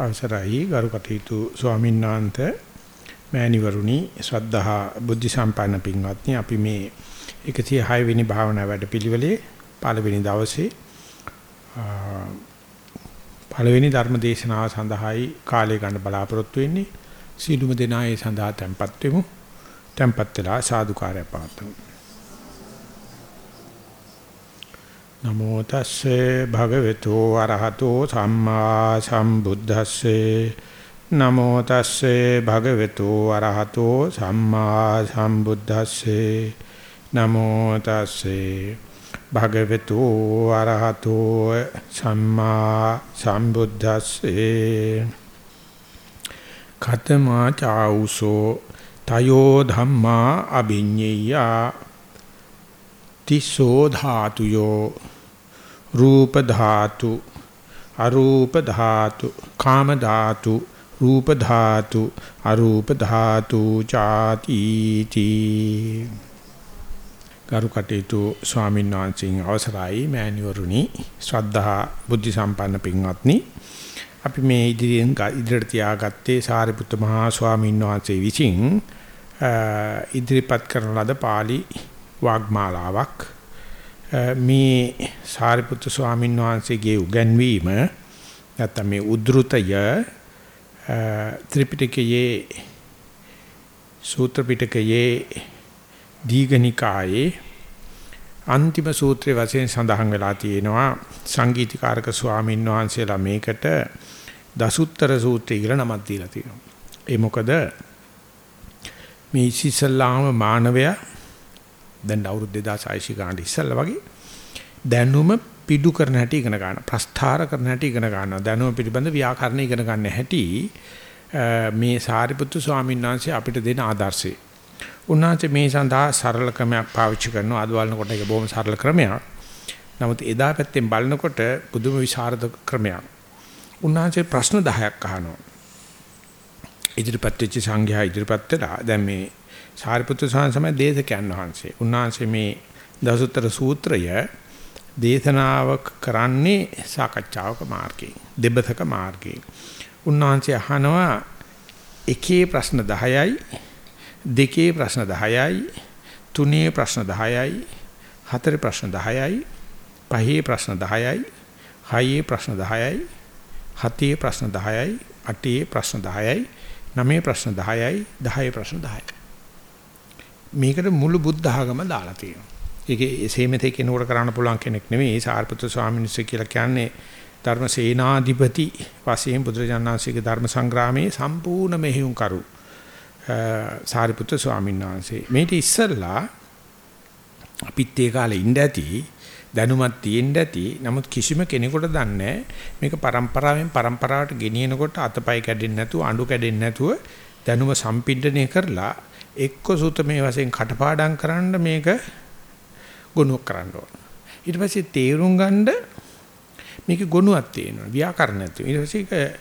අවසරයි. ගරු කටයුතු ස්වාමීන් වහන්සේ මෑණිවරුනි ශ්‍රද්ධහා බුද්ධ සම්පන්න පින්වත්නි අපි මේ 106 වෙනි භාවනා වැඩපිළිවෙලේ පළවෙනි දවසේ පළවෙනි ධර්ම දේශනාව සඳහායි කාලය ගන්න බලාපොරොත්තු වෙන්නේ. සීලුම දෙනා ඒ සඳහා tempත් වෙමු. tempත් වෙලා සාදුකාරය පාතමු නමෝ තස්සේ භගවතු අරහතෝ සම්මා සම්බුද්දස්සේ. නමෝ තස්සේ භගවතු අරහතෝ සම්මා සම්බුද්දස්සේ. නමෝ තස්සේ භගවතු අරහතෝ සම්මා සම්බුද්දස්සේ. කතමා චෞසෝ තයෝ ධම්මා අභිඤ්ඤය. තිසෝ ධාතුයෝ රූප ධාතු අරූප ධාතු කාම ධාතු රූප ධාතු අරූප ධාතු ചാති තී ගරු කටයුතු ස්වාමීන් වහන්සේගේ අවසරයි මෑණිවරුනි. ශ්‍රද්ධා බුද්ධ සම්පන්න පින්වත්නි. අපි මේ ඉදිරියෙන් ඉදිරියට තියාගත්තේ සාරිපුත්ත මහා ස්වාමීන් වහන්සේ විසින් ඉදිරිපත් කරන ලද pāli වාග්මාලාවක්. මේ සාරිපුත්තු ස්වාමීන් වහන්සේගේ උගන්වීම නැත්නම් මේ උද්ෘතය ත්‍රිපිටකයේ සූත්‍ර පිටකයේ දීඝනිකායේ අන්තිම සූත්‍රයේ වශයෙන් සඳහන් වෙලා තියෙනවා සංගීතකාරක ස්වාමීන් වහන්සේලා මේකට දසුත්තර සූත්‍රය කියලා නමක් දීලා තියෙනවා. ඒ මොකද මේ ඉසිසල්ලාම මානවයා දැන් අවුරුදු 2600 ගානට ඉස්සෙල්ලා වගේ දැනුම පිඩු කරන හැටි ඉගෙන ගන්න. ප්‍රස්ථාර කරන හැටි ඉගෙන ගන්නවා. දැනුම පිළිබඳ ව්‍යාකරණ ඉගෙන ගන්න හැටි මේ සාරිපුත්තු ස්වාමීන් වහන්සේ අපිට දෙන ආදර්ශය. උන්වහන්සේ මේ සඳහා සරල ක්‍රමයක් පාවිච්චි කරනවා. අද බලනකොට ඒක බොහොම සරල ක්‍රමයක්. නමුත් එදා පැත්තෙන් බලනකොට පුදුම විශාරද ක්‍රමයක්. උන්වහන්සේ ප්‍රශ්න 10ක් අහනවා. ඉදිරිපත් වෙච්ච සංඝයා ඉදිරිපත් වෙලා දැන් මේ සාරිපුත්‍ර සාංශමය දේශකයන් වහන්සේ. උන්වහන්සේ මේ දසුත්තර සූත්‍රය දේශනාවක් කරන්නේ සාකච්ඡාවක මාර්ගයෙන්, දෙබතක මාර්ගයෙන්. උන්වහන්සේ අහනවා එකේ ප්‍රශ්න 10යි, දෙකේ ප්‍රශ්න 10යි, තුනේ ප්‍රශ්න 10යි, හතරේ ප්‍රශ්න 10යි, පහේ ප්‍රශ්න 10යි, හයේ ප්‍රශ්න 10යි, හතේ ප්‍රශ්න 10යි, අටේ ප්‍රශ්න 10යි, නවයේ ප්‍රශ්න 10යි, 10 ප්‍රශ්න 10යි. මේකට මුළු බුද්ධ ආගම දාලා තියෙනවා. ඒකේ සේමෙතේ කෙනෙකුට කරන්න පුළුවන් කෙනෙක් නෙමෙයි. ඒ සාරිපුත්‍ර ස්වාමීන් වහන්සේ කියලා කියන්නේ ධර්ම සේනාධිපති වශයෙන් බුදුරජාණන්සේගේ ධර්ම සංග්‍රාමයේ සම්පූර්ණ මෙහෙයුම් කරු. සාරිපුත්‍ර ස්වාමීන් වහන්සේ මේට ඉස්සෙල්ලා අපිත් ඒ කාලේ ඉඳ ඇති දැනුමක් තියෙන්න ඇති. නමුත් කිසිම කෙනෙකුට දන්නේ මේක પરම්පරාවෙන් પરම්පරාවට ගෙනියනකොට අතපය කැඩෙන්නේ නැතුව අඬු කැඩෙන්නේ නැතුව දැනුම සම්පින්ඩණය කරලා එක්ක සුතමේ වශයෙන් කටපාඩම් කරන්න මේක ගොනුවක් කරන්න ඕන. ඊට පස්සේ තේරුම් ගන්න මේක ගොනුවක් තියෙනවා. ව්‍යාකරණයක් තියෙනවා. ඊට පස්සේ ඒක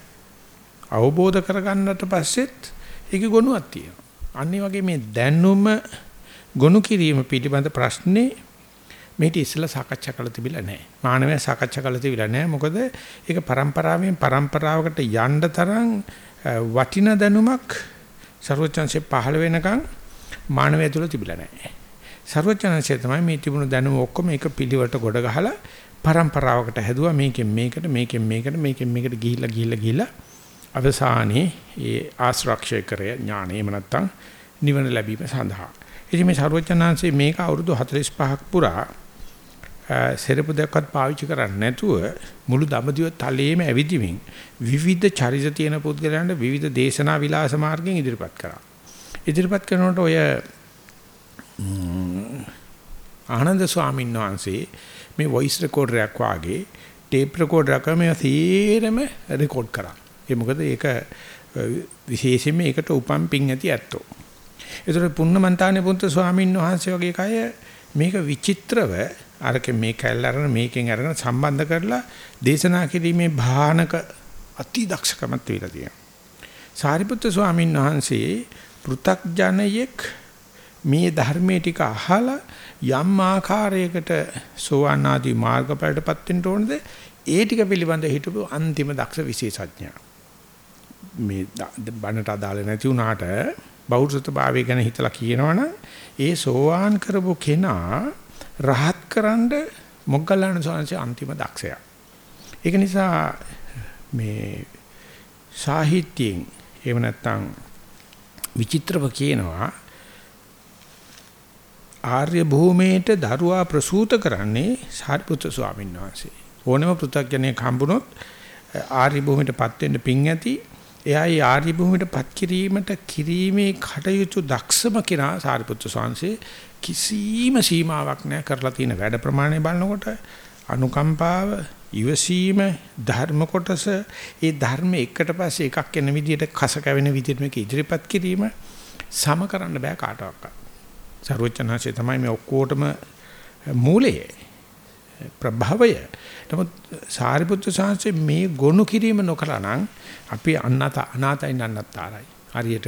අවබෝධ කරගන්නට පස්සෙත් ඒක ගොනුවක් තියෙනවා. අන්න වගේ මේ දැනුම ගොනු කිරීම පිළිබඳ ප්‍රශ්නේ මේටි ඉස්සලා සාකච්ඡා කළ තිබිලා නැහැ. මානවය සාකච්ඡා කළ තිබිලා නැහැ. මොකද ඒක પરම්පරාවෙන් પરම්පරාවකට යන්න තරම් වටිනා දැනුමක් ਸਰවචන්සේ පහළ වෙනකන් මානවය තුල තිබිලා නැහැ. ਸਰවචන්සේ තමයි මේ තිබුණු දැනුම ඔක්කොම එක පිළිවෙලට ගොඩ ගහලා પરම්පරාවකට හැදුවා මේකෙන් මේකට මේකෙන් මේකට මේකෙන් මේකට ගිහිල්ලා ගිහිල්ලා ගිහිල්ලා අවසානයේ ඒ ආශ්‍රක්ෂය කරේ ඥාණය එහෙම නැත්නම් නිවන ලැබීම සඳහා. ඉතින් මේ ਸਰවචන්හන්සේ මේක අවුරුදු 45ක් පුරා සෙරපු දෙකක්වත් පාවිච්චි කරන්නේ නැතුව මුළු දඹදිව තලයේම ඇවිදිමින් විවිධ චරිත තියෙන පුද්ගලයන්ට විවිධ දේශනා විලාස මාර්ගයෙන් ඉදිරිපත් කරා. ඉදිරිපත් කරනකොට ඔය ආනන්ද ස්වාමීන් වහන්සේ මේ වොයිස් රෙකෝඩරයක් වාගේ ටේප් රෙකෝඩරයක් මේ සීරම රෙකෝඩ් කරා. ඒ මොකද ඒක විශේෂයෙන්ම ඒකට උපම් පිං ඇති ඇත්තෝ. ඒතර පුන්නමන්තානේ පුන්ත ස්වාමීන් වහන්සේ වගේ කය මේක විචිත්‍රව අරක මේ කැල්ල අරගෙන මේකෙන් අරගෙන සම්බන්ධ කරලා දේශනා කිරීමේ භානක අති දක්ෂකමක් තියලා තියෙනවා. සාරිපුත්‍ර ස්වාමීන් වහන්සේ පෘ탁ජනයෙක් මේ ධර්මයේ ටික අහලා යම් ආකාරයකට සෝවාන් ආදී මාර්ගඵලයටපත් වෙන්න ඕනද ඒ ටික පිළිබඳ හිටපු අන්තිම දක්ෂ විශේෂඥයා. මේ බණට අදාළ නැති වුණාට බෞද්ධත්වභාවය ගැන හිතලා කියනවනම් ඒ සෝවාන් කරපු කෙනා රහත් කරන්න මොග්ගල්ලාන සෝවාන්සේ අන්තිම දක්ෂයා. ඒක නිසා මේ සාහිත්‍යයෙන් එහෙම නැත්නම් විචිත්‍රව කියනවා ආර්ය භූමියේට දරුවා ප්‍රසූත කරන්නේ සාරිපුත්‍ර ස්වාමීන් වහන්සේ. ඕනම පෘථග්ජනෙක් හම්බුනොත් ආර්ය භූමියටපත් වෙන්න පිං ඇති. එයා ඒ ආර්ය භූමියටපත් කිරීමට කිරීමේ කටයුතු දක්ෂම කෙනා සාරිපුත්‍ර ස්වාමීන් කිසිම සීමාවක් නැහැ කරලා තියෙන වැඩ ප්‍රමාණය බලනකොට අනුකම්පාව ඉවසීම ධර්ම කොටස ඒ ධර්ම එකට පස්සේ එකක් එන විදිහට කස කැවෙන විදිහට මේක ඉදිරිපත් කිරීම සම කරන්න බෑ කාටවත්. සර්වචනහසේ තමයි මේ ඔක්කොටම මූලය ප්‍රභවය. නමුත් සාරිපුත්‍ර සාංශේ මේ ගොනු කිරීම නොකළා නම් අපි අන්නත අනාතයින් අන්නතරයි. හරියට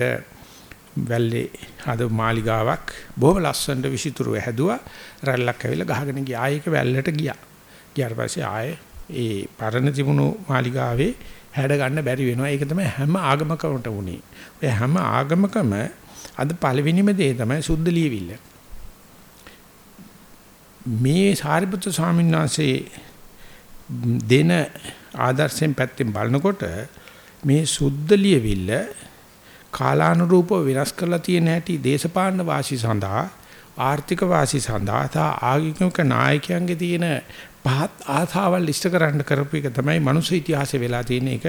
වැල්ලේ අද මාලිගාවක් බොහොම ලස්සනට විසිතුරු හැදුවා රැල්ලක් ඇවිල්ලා ගහගෙන ගියා. ආයෙක වැල්ලට ගියා. ගියාට පස්සේ ආයේ ඒ පරණ තිබුණු මාලිගාවේ හැඩ ගන්න බැරි වෙනවා. ඒක තමයි හැම ආගමකකට වුනේ. ඔය හැම ආගමකම අද පළවෙනිම දේ තමයි සුද්ධ ලියවිල්ල. මේ සාරිපුත්‍ර ස්වාමීන් වහන්සේ දෙන ආදර්ශයෙන් පැත්තෙන් බලනකොට මේ සුද්ධ ලියවිල්ල කාලානුරූපව වෙනස් කරලා තියෙන හැටි දේශපාලන වාසි සඳහා ආර්ථික වාසි සඳහා තා ආගමික නායකයන්ගේ තියෙන පහත් ආසාවල් ඉෂ්ට කරන්න කරපු එක තමයි මනුස්ස ඉතිහාසයේ වෙලා තියෙන එක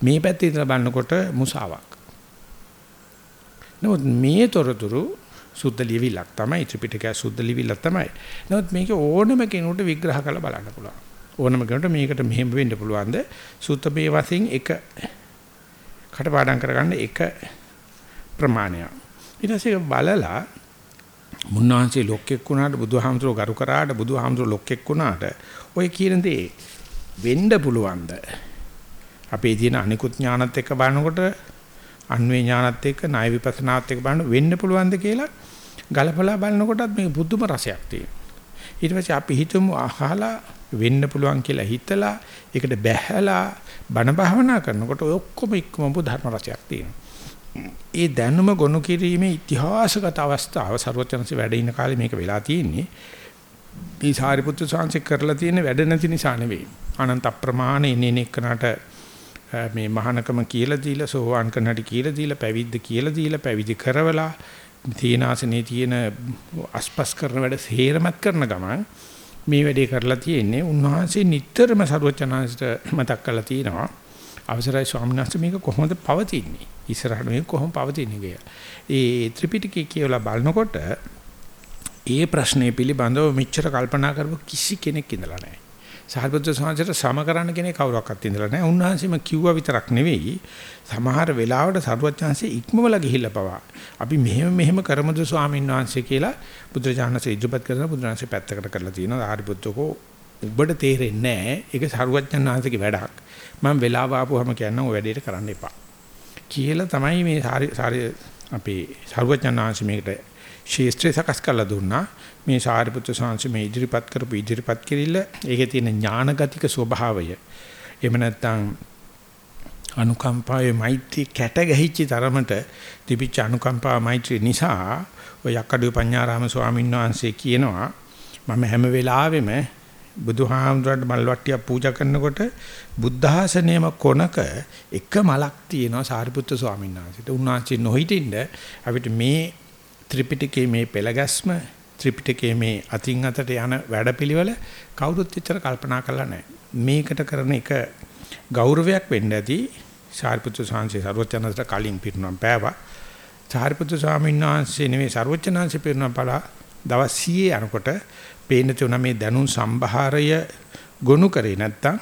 මේ පැත්තේ ඉඳලා බලනකොට මුසාවක්. නමුත් මේ තොරතුරු සුද්ධ ලියවිලක් තමයි ත්‍රිපිටකය සුද්ධ ලියවිලක් තමයි. නමුත් මේක ඕනම කෙනෙකුට විග්‍රහ කරලා බලන්න පුළුවන්. ඕනම කෙනෙකුට මේකට මෙහෙම වෙන්න පුළුවන්ද? සුත්තමේ වශයෙන් එක කටපාඩම් කරගන්න එක ප්‍රමාණයක්. ඊට පස්සේ බලලා මුන්නාන්සේ ලොක්ෙක් වුණාට බුදුහාමුදුරුවෝ ගරු කරාට බුදුහාමුදුරුවෝ ලොක්ෙක් වුණාට ඔය කියන දේ වෙන්න පුළුවන්ද අපේ තියෙන අනිකුත් ඥානත් එක්ක බලනකොට අන්වේ ඥානත් එක්ක ණය විපස්සනාත් එක්ක බලන වෙන්න පුළුවන්ද කියලා ගලපලා බලනකොටත් මේ බුදුම රසයක් තියෙනවා ඊට පස්සේ අපි හිතමු අහලා වෙන්න පුළුවන් කියලා හිතලා ඒකට බැහැලා බණ භාවනා කරනකොට ඔය ඔක්කොම ඉක්මවපු ධර්ම රසයක් තියෙනවා ඒ දැනුම ගොනු කිරීමේ ඉතිහාසගත අවස්ථාව ਸਰවඥන්සේ වැඩ ඉන්න කාලේ මේක වෙලා තියෙන්නේ. මේ සාරිපුත්‍ර සාංශේ කරලා තියෙන වැඩ නැති නිසා නෙවෙයි. අනන්ත අප්‍රමාණ ඉන්නේ එක්කනට මේ මහානකම කියලා දීලා සෝවාන් කරන්නට කියලා දීලා පැවිද්ද කියලා දීලා පැවිදි කරවලා තීනාසනේ තියෙන අස්පස් කරන වැඩ සේරමත් කරන ගමන් මේ වැඩේ කරලා තියෙන්නේ උන්වහන්සේ නිතරම ਸਰවඥාන්සට මතක් කරලා තියෙනවා අවසරයි ස්වාමීන් වහන්සේ මේක කොහොමද පවතින්නේ ඉස්සරහට මේක කොහොම පවතින්නේ කියලා. ඒ ත්‍රිපිටකය කියලා බලනකොට ඒ ප්‍රශ්නේ පිළිබඳව මෙච්චර කල්පනා කරපු කිසි කෙනෙක් ඉඳලා නැහැ. සාරිපුත්‍ර සාංශයට සම කරන්න කෙනෙක් කවුරක්වත් ඉඳලා නැහැ. උන්වහන්සේම කිව්වා විතරක් නෙවෙයි සමහර වෙලාවට සරුවචාන්සේ ඉක්මවලා ගිහිල්ලා පවා අපි මෙහෙම මෙහෙම කරමුද ස්වාමීන් වහන්සේ කියලා බුදුරජාණන්සේ ඉදිරිපත් කරන බුදුරජාණන්සේ පැත්තකට කරලා තියෙනවා. සාරිපුත්‍රකෝ උඹට තේරෙන්නේ නැහැ. ඒක සරුවචාන්හන්සේගේ වැඩක්. මම වෙලාව ආපුවම කියන්නම් ඔය වැඩේට කරන්න එපා. කියලා තමයි මේ සාරි අපේ සරුවචනාංශ මේකට ශේෂ්ත්‍රය සකස් කරලා දුන්නා. මේ සාරිපුත්‍ර සාංශ මේ ඉදිරිපත් කරපු ඉදිරිපත් කිරිල්ල ඒකේ තියෙන ඥානගතික ස්වභාවය. එහෙම නැත්නම් අනුකම්පාවේ මෛත්‍රී කැට ගැහිච්ච තරමට තිබිච්ච අනුකම්පාව මෛත්‍රී නිසා ඔය යක්කඩු පඤ්ඤාරාම ස්වාමීන් වහන්සේ කියනවා මම හැම වෙලාවෙම බුදුහාමුදුරන්ට මල් වට්ටියක් පූජා කරනකොට බුද්ධාසනයම කොනක එක මලක් තියෙනවා සාරිපුත්‍ර ස්වාමීන් වහන්සේට. උන්වහන්සේ නොහිටින්න අපිට මේ ත්‍රිපිටකයේ මේ පෙළගැස්ම ත්‍රිපිටකයේ මේ අතින් අතට යන වැඩපිළිවෙල කවුරුත් එච්චර කල්පනා කරලා නැහැ. මේකට කරන එක ගෞරවයක් වෙන්න ඇති සාරිපුත්‍ර ස්වාමීන් සර්වචනන්ට කලින් පිරුණම් පෑවා. සාරිපුත්‍ර ස්වාමීන් වහන්සේ නෙමෙයි සර්වචනන්සේ පිරුණම් පලා දවස් 100 යනකොට පේන තුන මේ දැනුම් සම්භාරය ගොනු කරේ නැත්තම්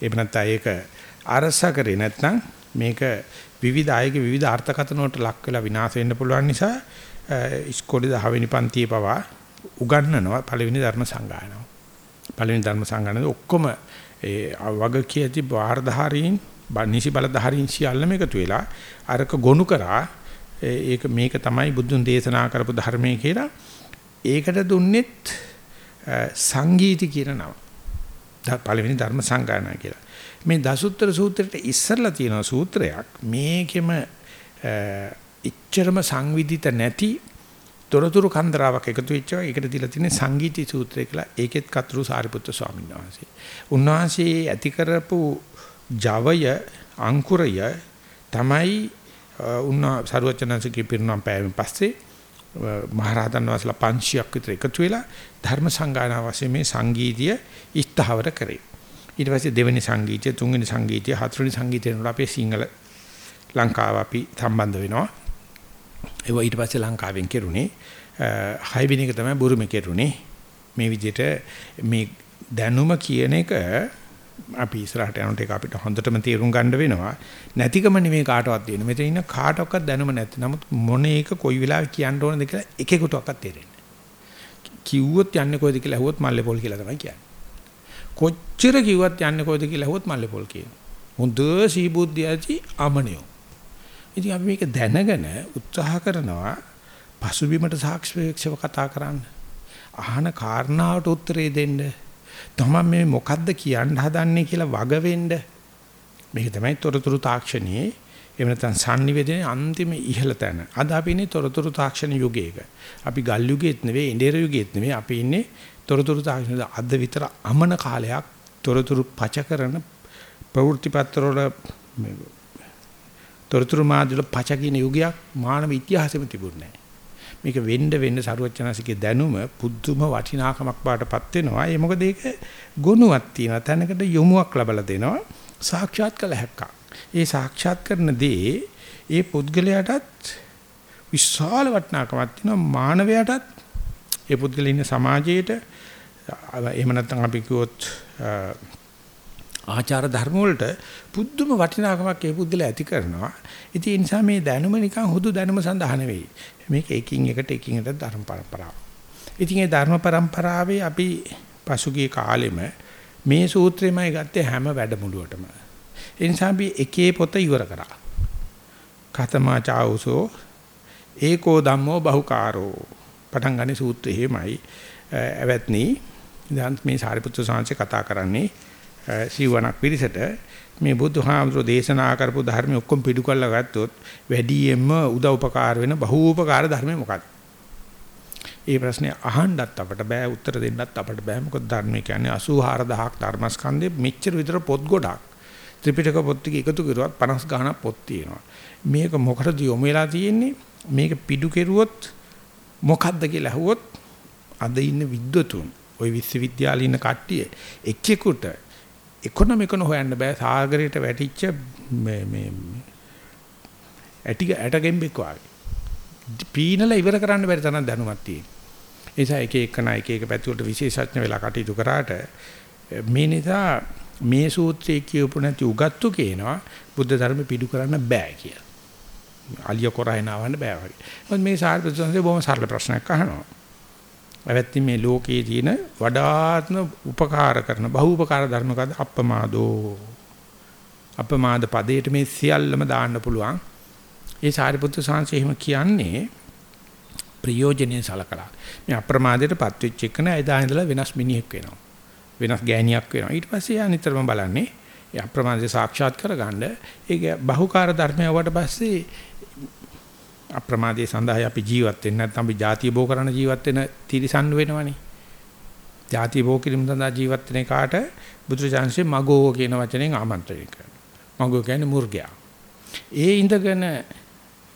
එහෙම නැත්නම් ඒක අරස කරේ නැත්නම් මේක විවිධ අයගේ විවිධ අර්ථකථන වලට ලක් වෙලා විනාශ වෙන්න පුළුවන් නිසා ඉස්කෝලේ 10 වෙනි පන්තියේ පවා උගන්වනවා පළවෙනි ධර්ම සංගායනාව. පළවෙනි ධර්ම සංගායනාවේ ඔක්කොම ඒ වග කියති වාර්ධාරීන් නිසි බලධාරීන් සියල්ලම එකතු වෙලා අරක ගොනු කරා ඒක මේක තමයි බුදුන් දේශනා කරපු ධර්මයේ කියලා ඒකට දුන්නෙත් සංගීති කියන නම. පළවෙනි ධර්ම සංගායනා කියලා. මේ දසුත්තර සූත්‍රයට ඉස්සරලා තියෙන සූත්‍රයක් මේකෙම ඉච්චරම සංවිධිත නැති තොරතුරු කන්දරාවක් එකතු වෙච්ච එකට දීලා තියෙන සංගීති සූත්‍රය කියලා ඒකෙත් කතුරු සාරිපුත්‍ර ස්වාමීන් වහන්සේ. උන්වහන්සේ ඇති කරපු ජවය අංකුරය තමයි උන්නා සරුවචනන්සේගේ පිරුණම් පෑමෙන් පස්සේ මහරහතන් වහන්සේලා 500ක් විතර එකතු වෙලා ධර්ම සංගායනා වශයෙන් මේ සංගීතය ඉස්තහවර කරේ. ඊට පස්සේ දෙවෙනි සංගීතය, තුන්වෙනි සංගීතය, හතරවෙනි සංගීතය වල අපේ සිංහල ලංකාව අපි සම්බන්ධ වෙනවා. ඒව ඊට පස්සේ ලංකාවෙන් කෙරුණේ හයවෙනි එක තමයි බුරුමේ කෙරුණේ. මේ විදිහට මේ දැනුම කියන එක අපි ඉස්සරහට යනකොට ඒක අපිට හොඳටම තේරුම් ගන්න වෙනවා. නැතිකම නෙමෙයි කාටවත් දෙන්නේ. මෙතන ඉන්න කාටවත් දැනුම නැති. නමුත් මොන එක කොයි වෙලාවෙ කියන්න ඕනද කියලා එකෙකුටවත් තේරෙන්නේ කිව්වොත් යන්නේ කොයිද කියලා ඇහුවොත් මල්ලේ පොල් කියලා තමයි කියන්නේ. කොච්චර කිව්වත් යන්නේ කොයිද කියලා ඇහුවොත් මල්ලේ පොල් කියනවා. හොඳ සීබුද්ධියයි අමනියෝ. ඉතින් අපි මේක දැනගෙන උත්සාහ කරනවා පසුබිමට සාක්ෂිපේක්ෂව කතා කරන්න. අහන කාරණාවට උත්තරේ දෙන්න. තමන් මේ මොකද්ද කියන්න හදන්නේ කියලා වග වෙන්න. මේක තමයි තොරතුරු තාක්ෂණයේ එහෙම නැත්නම් sannivedanaye අන්තිම ඉහළ තැන. අද අපි ඉන්නේ තොරතුරු තාක්ෂණ යුගයක. අපි ගල් යුගයේත් නෙවෙයි ඉන්දියර යුගයේත් නෙවෙයි අපි ඉන්නේ තොරතුරු තාක්ෂණ අද විතර අමන කාලයක් තොරතුරු පච කරන ප්‍රවෘත්ති පත්‍රවල තොරතුරු මාධ්‍යවල පච කියන යුගයක් මානව ඉතිහාසෙම තිබුණේ නැහැ. මේක වෙන්න වෙන්න සරුවචනසිකේ දැනුම පුදුම වටිනාකමක් බාටපත් වෙනවා. ඒ මොකද ඒක ගුණයක් තියෙනවා. තැනකට යොමුවක් ලබලා දෙනවා. සාක්ෂාත් කළ හැක්කක්. ඒ සාක්ෂාත් කරන දේ ඒ පුද්ගලයාටත් විශාල වටිනාකමක් තියෙනවා. මානවයාටත් ඒ පුද්ගලයා ඉන්න සමාජයේට එහෙම නැත්නම් අපි කිව්වොත් ආචාර ධර්ම වලට පුදුම වටිනාකමක් ඒ බුද්ධල ඇති කරනවා. ඉතින් ඒ නිසා මේ දැනුම නිකන් හුදු දැනුම සඳහා නෙවෙයි. මේක එකින් එකට එකින් එකට ධර්ම પરම්පරාව. ඉතින් ඒ ධර්ම પરම්පරාවේ අපි පසුගිය කාලෙම මේ සූත්‍රෙමයි ගත්තේ හැම වැඩමුළුවටම. ඒ නිසා අපි එකේ පොත ඉවර කරා. කතමා චාවුසෝ ඒකෝ ධම්මෝ බහුකාරෝ. පටන් ගන්නේ සූත්‍රෙ එහෙමයි. ඇවැත්නි දැන් මේ සාරිපුත්‍ර සාංශේ කතා කරන්නේ සිවණක් පිරිසට මේ බුදුහාමුදුරෝ දේශනා කරපු ධර්ම ඔක්කොම පිටු කරලා ගත්තොත් වැඩියෙන්ම උදව් උපකාර වෙන බහූපකාර ධර්මය මොකක්ද? ඒ ප්‍රශ්නේ අහන්නත් අපට බෑ උත්තර දෙන්නත් අපට බෑ. මොකද ධර්ම කියන්නේ 84000ක් ධර්මස්කන්ධේ මෙච්චර විතර පොත් ගොඩක්. ත්‍රිපිටක පොත් ටික එකතු කරුවත් 50 ගාණක් පොත් තියෙනවා. මේක මොකටද යොමු වෙලා තියෙන්නේ? මේක පිටු කෙරුවොත් මොකද්ද කියලා අහුවොත් අද ඉන්න විද්වතුන් ওই විශ්වවිද්‍යාලේ ඉන්න කට්ටිය එක්කෙකුට ඉකොනොමිකන හොයන්න බෑ සාගරයට වැටිච්ච මේ මේ ඇටි ඇටගෙම්බෙක් වගේ. පීනලා ඉවර කරන්න බැරි තරම් දැනුමක් තියෙන. ඒ නිසා එක එකන එක එක පැතිවලට විශේෂඥ වෙලා කටයුතු කරාට මේ නිසා මේ සූත්‍රයේ කියපු නැති උගත්තු කියනවා බුද්ධ ධර්ම පිටු කරන්න බෑ කියලා. අලිය කොරහින આવන්න බෑ වගේ. මොකද මේ සාරිපුත්‍රයන්සේ බොහොම සරල ප්‍රශ්නයක් අහනවා. පැවැත්ති මේ ලෝකයේ තියෙන වඩාත්ම උපකාර කරන බහූපකාර ධර්ම කද අප්පමාදෝ අප්පමාද පදයට මේ සියල්ලම දාන්න පුළුවන්. ඒ සාරිපුත්‍ර සාංශය එහෙම කියන්නේ ප්‍රයෝජනෙන් සලකලා. මේ අප්‍රමාදයටපත් වෙච්ච එක නෑ එදා ඉඳලා වෙනස් මිනිහෙක් වෙනවා. වෙනස් ගෑණියක් වෙනවා. ඊට පස්සේ යා නිතරම බලන්නේ ඒ අප්‍රමාදය සාක්ෂාත් කරගන්න. ඒක බහුකාර ධර්මය වට පස්සේ අප්‍රමාදයේ සඳහායි අපි ජීවත් වෙන්නේ නැත්නම් අපි ಜಾතිය බෝ කරන ජීවත් වෙන තිරිසන් වෙනවනේ. ಜಾතිය බෝ කිරීම සඳහා ජීවත් වෙන කාට බුදුචාන්සේ මගෝ කියන වචනෙන් ආමන්ත්‍රණය කරනවා. මගෝ කියන්නේ මුර්ගයා. ඒ ඉඳගෙන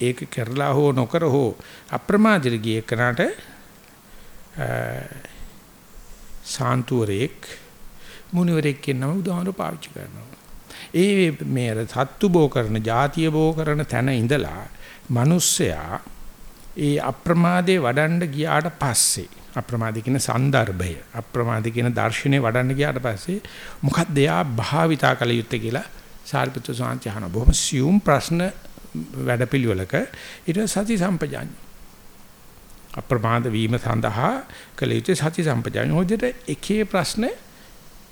ඒක කරලා හෝ නොකර හෝ අප්‍රමාදිර ගිය කරාට සාන්තුවරේක් මුනිවරේක් කියන නම උදාහරණ පාවිච්චි කරනවා. ඒ මේ සත්තු බෝ කරන, ಜಾතිය බෝ කරන තැන ඉඳලා මිනිස්සයා ඒ අප්‍රමාදේ වඩන්න ගියාට පස්සේ අප්‍රමාද කියන સંદર્ભය අප්‍රමාද කියන දර්ශනේ වඩන්න ගියාට පස්සේ මොකක්ද එයා භාවිතා කළ යුත්තේ කියලා සාරිපුත්‍ර සාන්ති අහන බොහොම සියුම් ප්‍රශ්න වැඩපිළිවෙලක ඊට සති සම්පජාඤ්ඤ. අප්‍රමාද වීම සඳහා කළ යුත්තේ සති සම්පජාඤ්ඤ. හොදෙට එකේ ප්‍රශ්න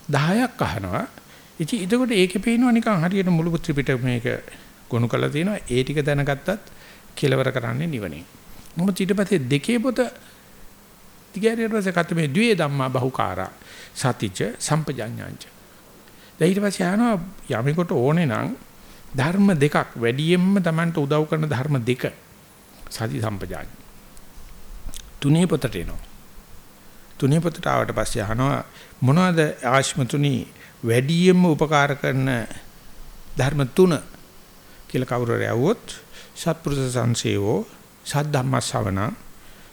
10ක් අහනවා. ඉතින් එතකොට ඒකේ පේනවා නිකන් හරියට මුළු ත්‍රිපිටක මේක ගොනු කරලා තියෙනවා. ඒ ටික දැනගත්තත් කෙලවර කරන්නේ නිවනේ. මොකද ඊට පස්සේ දෙකේ පොත දිගහැරියට පස්සේ කත මේ ද්වේ ධම්මා බහුකාරා සතිච සම්පජඤ්ඤාංච. ඊට පස්සේ අහනවා යමෙකුට ඕනේ නම් ධර්ම දෙකක් වැඩියෙන්ම Tamanට උදව් කරන ධර්ම දෙක සති සම්පජාඤ්ඤ. තුනේ පොතට එනවා. තුනේ පොතට ආවට පස්සේ අහනවා මොනවද ආශ්මතුනි වැඩියෙන්ම උපකාර කරන ධර්ම තුන කියලා කවුරු හරි ඇහුවොත් සත්පුරුෂ සංසේවෝ සද්ධම්ම ශ්‍රවණ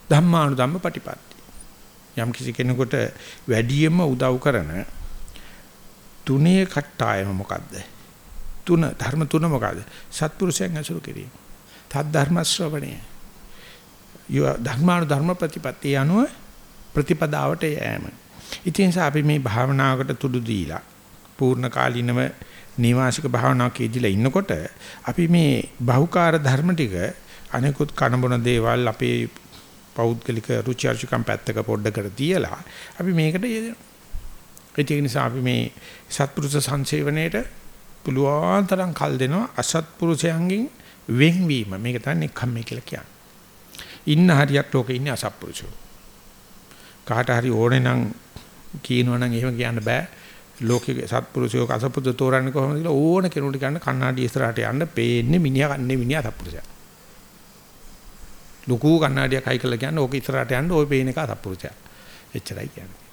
ධම්මානුධම්ම පටිපatti යම් කිසි කෙනෙකුට වැඩියෙන්ම උදව් කරන තුනේ කට්ටායම මොකද්ද? තුන ධර්ම තුන මොකද්ද? සත්පුරුෂයන් ඇසුරු කිරීම. තත් ධර්ම ශ්‍රවණය. යෝ ධර්මානුධර්ම ප්‍රතිපatti යනුව ප්‍රතිපදාවට යෑම. ඉතින් අපි මේ භාවනාවකට තුඩු දීලා පූර්ණ කාලීනව නීවාසික භාවනාවක ඉදිලා ඉන්නකොට අපි මේ බහුකාර්ය ධර්ම ටික අනිකුත් කනබොන දේවල් අපේ පෞද්ගලික රුචි අරුචිකම් පැත්තක පොඩ්ඩකට තියලා අපි මේකට යෙදෙනවා. ඒක නිසා අපි මේ සත්පුරුෂ සංසේවණයට පුළුවන් තරම් කල් දෙනවා අසත්පුරුෂයන්ගෙන් වෙන්වීම. මේක තමයි නික්කම්මේ කියලා කියන්නේ. ඉන්න හරියක් ලෝකේ ඉන්නේ අසත්පුරුෂයෝ. කාට හරි ඕනේ නම් කියනවනම් එහෙම කියන්න බෑ. ලෝකයේ සත්පුරුෂයෝ කසපුද තෝරන්නේ කොහොමද කියලා ඕන කෙනෙකුට කියන්න කන්නාඩි ඉස්සරහට යන්න පේන්නේ මිනිහා කන්නේ මිනිහා සත්පුරුෂයා. ලুকু කන්නාඩියක් හයි කළා කියන්නේ ඕක ඉස්සරහට යන්න ওই පේන එක සත්පුරුෂයා. එච්චරයි කියන්නේ.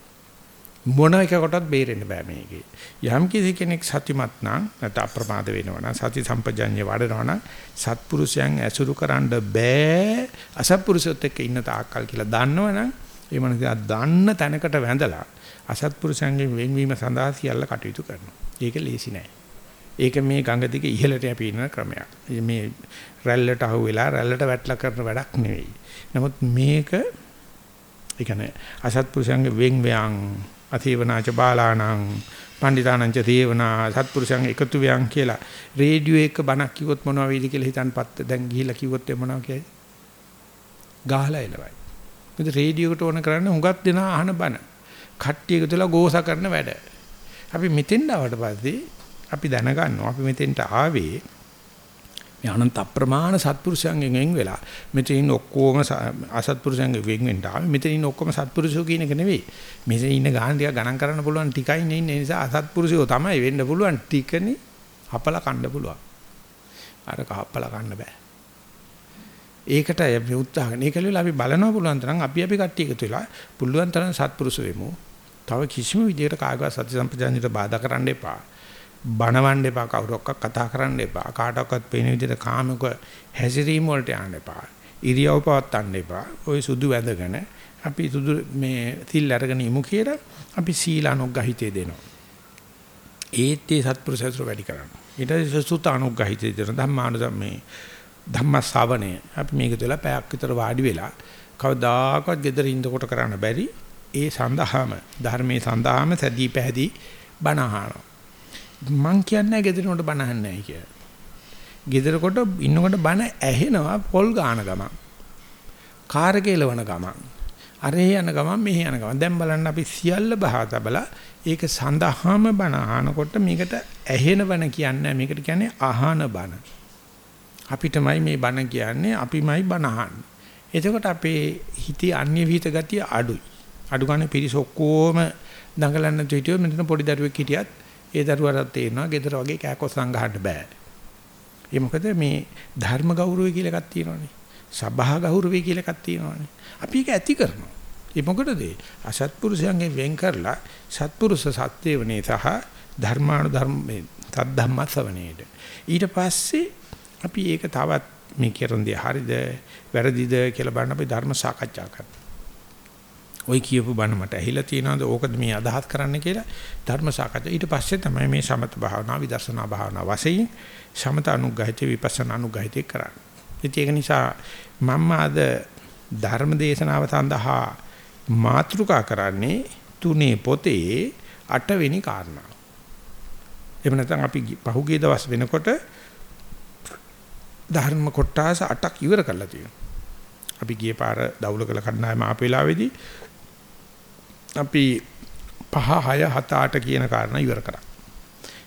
මොන එකකටවත් බේරෙන්න බෑ මේකේ. යම් කිසි කෙනෙක් සතිමත් නම් නැත්නම් අප්‍රමාද වෙනවනම් සති සම්පජඤ්ඤය වඩනවනම් සත්පුරුෂයන් ඇසුරු කරන්න බෑ අසත්පුරුෂයොත් එක්ක ඉන්න තාක්කල් කියලා දන්නවනම් ඒ මනස දන්න තැනකට වැඳලා අසත්පුරුෂයන්ගෙන් වෙන්වීම සඳහා සියල්ල කටයුතු කරනවා. ඒක ලේසි නෑ. ඒක මේ ගඟ දිගේ ඉහළට යපින ක්‍රමයක්. මේ රැල්ලට අහුවෙලා රැල්ලට වැටලා කරන වැඩක් නෙවෙයි. නමුත් මේක ඒ කියන්නේ අසත්පුරුෂයන්ගේ වෙන් වෑන් අතීවනාච බාලාණං පණ්ඩිතානංච දේවනා සත්පුරුෂයන් එකතු වෑන් කියලා රේඩියෝ එක බණක් කිව්වොත් මොනවා වෙයිද කියලා හිතන්පත් දැන් ගිහිල්ලා කිව්වොත් මොනවා කියයි? ගහලා එලවයි. මොකද රේඩියෝකට ඕන කරන්නේ හුඟක් දෙනා අහන බණ. කට්ටිය එකතුලා ගෝසා කරන වැඩ. අපි මෙතෙන්ට ආවට පස්සේ අපි දැනගන්නවා අපි මෙතෙන්ට ආවේ මේ අනන්ත අප්‍රමාණ සත්පුරුෂයන්ගෙන් වෙන් වෙලා. මෙතන ඉන්න ඔක්කොම අසත්පුරුෂයන්ගෙන් වෙන් වෙන්න ආවේ. මෙතන ඉන්න ඔක්කොම සත්පුරුෂයෝ කියන එක නෙවෙයි. මෙතන ඉන්න ගාන ටික ගණන් කරන්න පුළුවන් ටිකයි නේ ඉන්නේ නිසා අසත්පුරුෂයෝ තමයි වෙන්න පුළුවන් ටිකනේ අපල කන්න පුළුවන්. අර කහපල කන්න බෑ. ඒකට අපි උත්සාහ කරන. ඒකලෙල අපි බලනවා පුළුවන් තරම් අපි අපි කට්ටිය එකතු වෙලා පුළුවන් තරම් සත්පුරුෂ වෙමු. තව කිසිම විදියකට කාගවත් සත්‍ය සම්පජාන්විත බාධා කරන්න එපා. බනවන්න එපා කවුරක්වත් කතා කරන්න එපා. කාටවත් පේන විදිහට කාමක හැසිරීම වලට යන්න එපා. ඉරියව් පවත්වන්න එපා. ওই සුදු වැඳගෙන අපි සුදු මේ තිල් අරගෙන ඉමු කියලා අපි සීලානුග්‍රහිතේ දෙනවා. ඒත් ඒ සත්පුරුෂයතර වැඩි කරනවා ඊට පස්සේ සුතානුග්‍රහිතේ දෙන ධම්මානු මේ ධම්ම ශ්‍රවණය අපි මේක තුළ පැයක් විතර වාඩි වෙලා කවදාකවත් gedara ඉඳකොට කරන්න බැරි ඒ සඳහාම ධර්මයේ සඳහාම සැදී පැහැදී බණ අහනවා මං කියන්නේ ගෙදරනකොට බණ අහන්නේ නැහැ කියලා. ගෙදර කොට ඉන්නකොට බණ ඇහෙනවා පොල් ගාන ගමන්. කාර් එකේ එලවන ගමන්. අරේ යන ගමන් මෙහි යන ගමන්. දැන් බලන්න අපි සියල්ල බහා තබලා ඒක සඳහාම බණ අහනකොට මේකට ඇහෙන බණ කියන්නේ මේකට කියන්නේ අහන බණ. අපිටමයි මේ බණ කියන්නේ අපිමයි බණ අහන්නේ. එතකොට අපේ හිතේ අන්‍ය විහිිත ගතිය අඩුයි. අඩු ගන්න පිරිස ඔක්කොම දඟලන්න හිටියොත් මෙතන පොඩි දරුවෙක් හිටියත් ඒ දරුවාට තේරෙනවා ගෙදර වගේ කෑකොස්සන් ගහන්න බෑ. ඒ මොකද මේ ධර්ම ගෞරවය කියලා එකක් තියෙනවානේ. සබහා ගෞරවය කියලා එකක් තියෙනවානේ. අපි ඒක ඇති කරනවා. ඒ මොකටද? අසත්පුරුෂයන්ගෙන් වෙන් කරලා සත්පුරුෂ සත්‍යවනේ සහ ධර්මානු ධර්ම මේ තද්ධම්මස්සවනේට. ඊට පස්සේ අපි ඒක තවත් මේ කරන දේ හරිද? වැරදිද කියලා බලන්න අපි ධර්ම සාකච්ඡා කරනවා. ওই කියපු බණ මට ඇහිලා තියෙනවද? ඕකද මේ අදහස් කරන්න කියලා? ධර්ම සාකච්ඡා. ඊට පස්සේ තමයි මේ සමත භාවනා විදර්ශනා භාවනා වශයෙන් සමත අනුග්‍රහිත විපස්සනා අනුග්‍රහිත කරන්නේ. ඒක නිසා මම අද ධර්ම දේශනාව සඳහා මාතෘකා කරන්නේ තුනේ පොතේ අටවෙනි කාරණා එහෙම නැත්නම් අපි පහුගිය දවස් වෙනකොට ධර්ම කොටස 8ක් ඉවර කරලා තියෙනවා. අපි ගියේ පාර දවුලකල කණ්ඩායම ආපු වෙලාවේදී අපි 5 6 7 8 කියන කාරණා ඉවර කරා.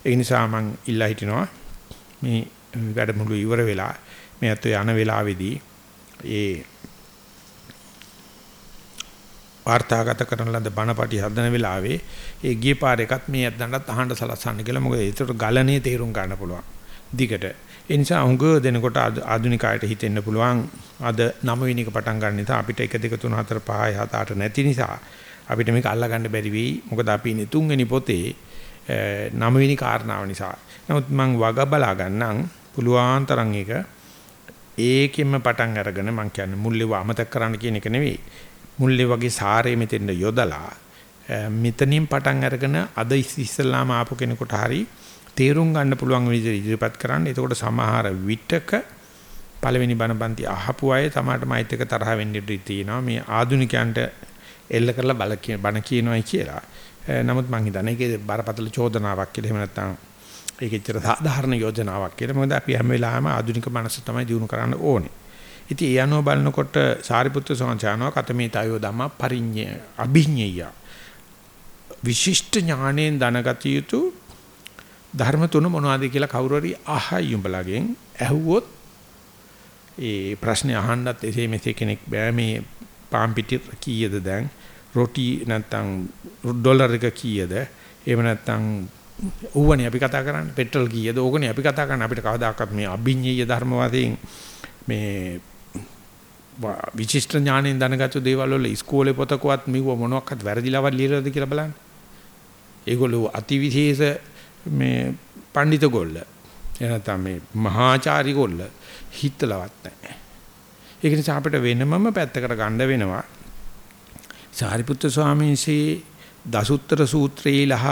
ඒ නිසා මම ඉල්ලා හිටිනවා මේ වැඩමුළු ඉවර වෙලා මේ අත යන වෙලාවේදී ඒ වාර්තාගත කරන ලද බණපටි හදන වෙලාවේ ඒ ගිය පාර එකත් මේ ඇද්දන්ටත් අහන්න සලස්සන්න කියලා මොකද ඒතර ගලණේ තේරුම් ගන්න පුළුවන් දිගට ඒ නිසා උඟ දෙනකොට ආධුනිකයට හිතෙන්න පුළුවන් අද 9 වෙනි එක පටන් ගන්න නිසා අපිට 1 2 3 4 5 6 8 නැති නිසා අපිට මේක අල්ලා ගන්න බැරි වෙයි. මොකද අපි ඉන්නේ තුන්වෙනි පොතේ 9 වෙනි කාරණාව නිසා. නමුත් මම වග බලා ගන්නම්. පුළුවන් තරම් එක ඒකෙම පටන් අරගෙන මම කියන්නේ මුල්ලේව අමතක කරන්න කියන එක නෙවෙයි. මුල්ලේ වගේ සාරේ මෙතෙන්ද යොදලා මෙතනින් පටන් අරගෙන අද ඉස්සෙල්ලාම ආපු කෙනෙකුට හරි තේරුම් ගන්න පුළුවන් විදිහට ඉදිරිපත් කරන්න. එතකොට සමහර විටක පළවෙනි බණපන්ති අහපු අය තමාට මයිත් එක තරහ වෙන්න ඉඩ තියෙනවා. මේ ආදුනිකයන්ට එල්ල කරලා බල බණ කියනවායි කියලා. නමුත් මම හිතන්නේ ඒකේ බරපතල චෝදනාවක් කියලා. එහෙම නැත්නම් ඒක ඇත්තට සාධාරණ යෝජනාවක් කියලා. මොකද අපි හැම වෙලාවෙම ආධුනික මනස තමයි දිනු කරන්න ඕනේ. ඉතින් ඒ අනුව බලනකොට සාරිපුත්‍ර සෝංචානෝ කතමේ තයෝ ධම්ම පරිඤ්ඤය අභිඤ්ඤය විශිෂ්ට ඥාණයෙන් දැනගත යුතු ධර්ම තුන මොනවද කියලා කවුරු හරි අහයි උඹලගෙන්. ඇහුවොත් ඒ ප්‍රශ්නේ අහන්නත් එසේ මෙසේ කෙනෙක් බෑ. මේ පාම් පිටි කීයද දැන්? රොටි නැත්තම් ඩොලර් එක කීයද? එහෙම නැත්තම් ඌවනේ අපි කතා කරන්නේ. පෙට්‍රල් කීයද? ඕකනේ අපි කතා කරන්නේ. අපිට කවදාකවත් මේ අභිඤ්ඤය ධර්ම වශයෙන් මේ විචිෂ්ඨ ඥාණයෙන් දැනගත්තු දේවල් වල ඉස්කෝලේ පොතකවත් මෙව මොනවාක්වත් වැරදිලවත් ලියලාද කියලා බලන්න. ඒගොල්ලෝ අතිවිශේෂ මේ පඬිත ගොල්ල එනතම මේ මහාචාරි ගොල්ල හිතලවත් නැහැ. ඒක නිසා අපිට වෙනමම පැත්තකට ගන්න වෙනවා. සාරිපුත්‍ර ස්වාමීන් වහන්සේ දසුත්තර සූත්‍රයේ ලහ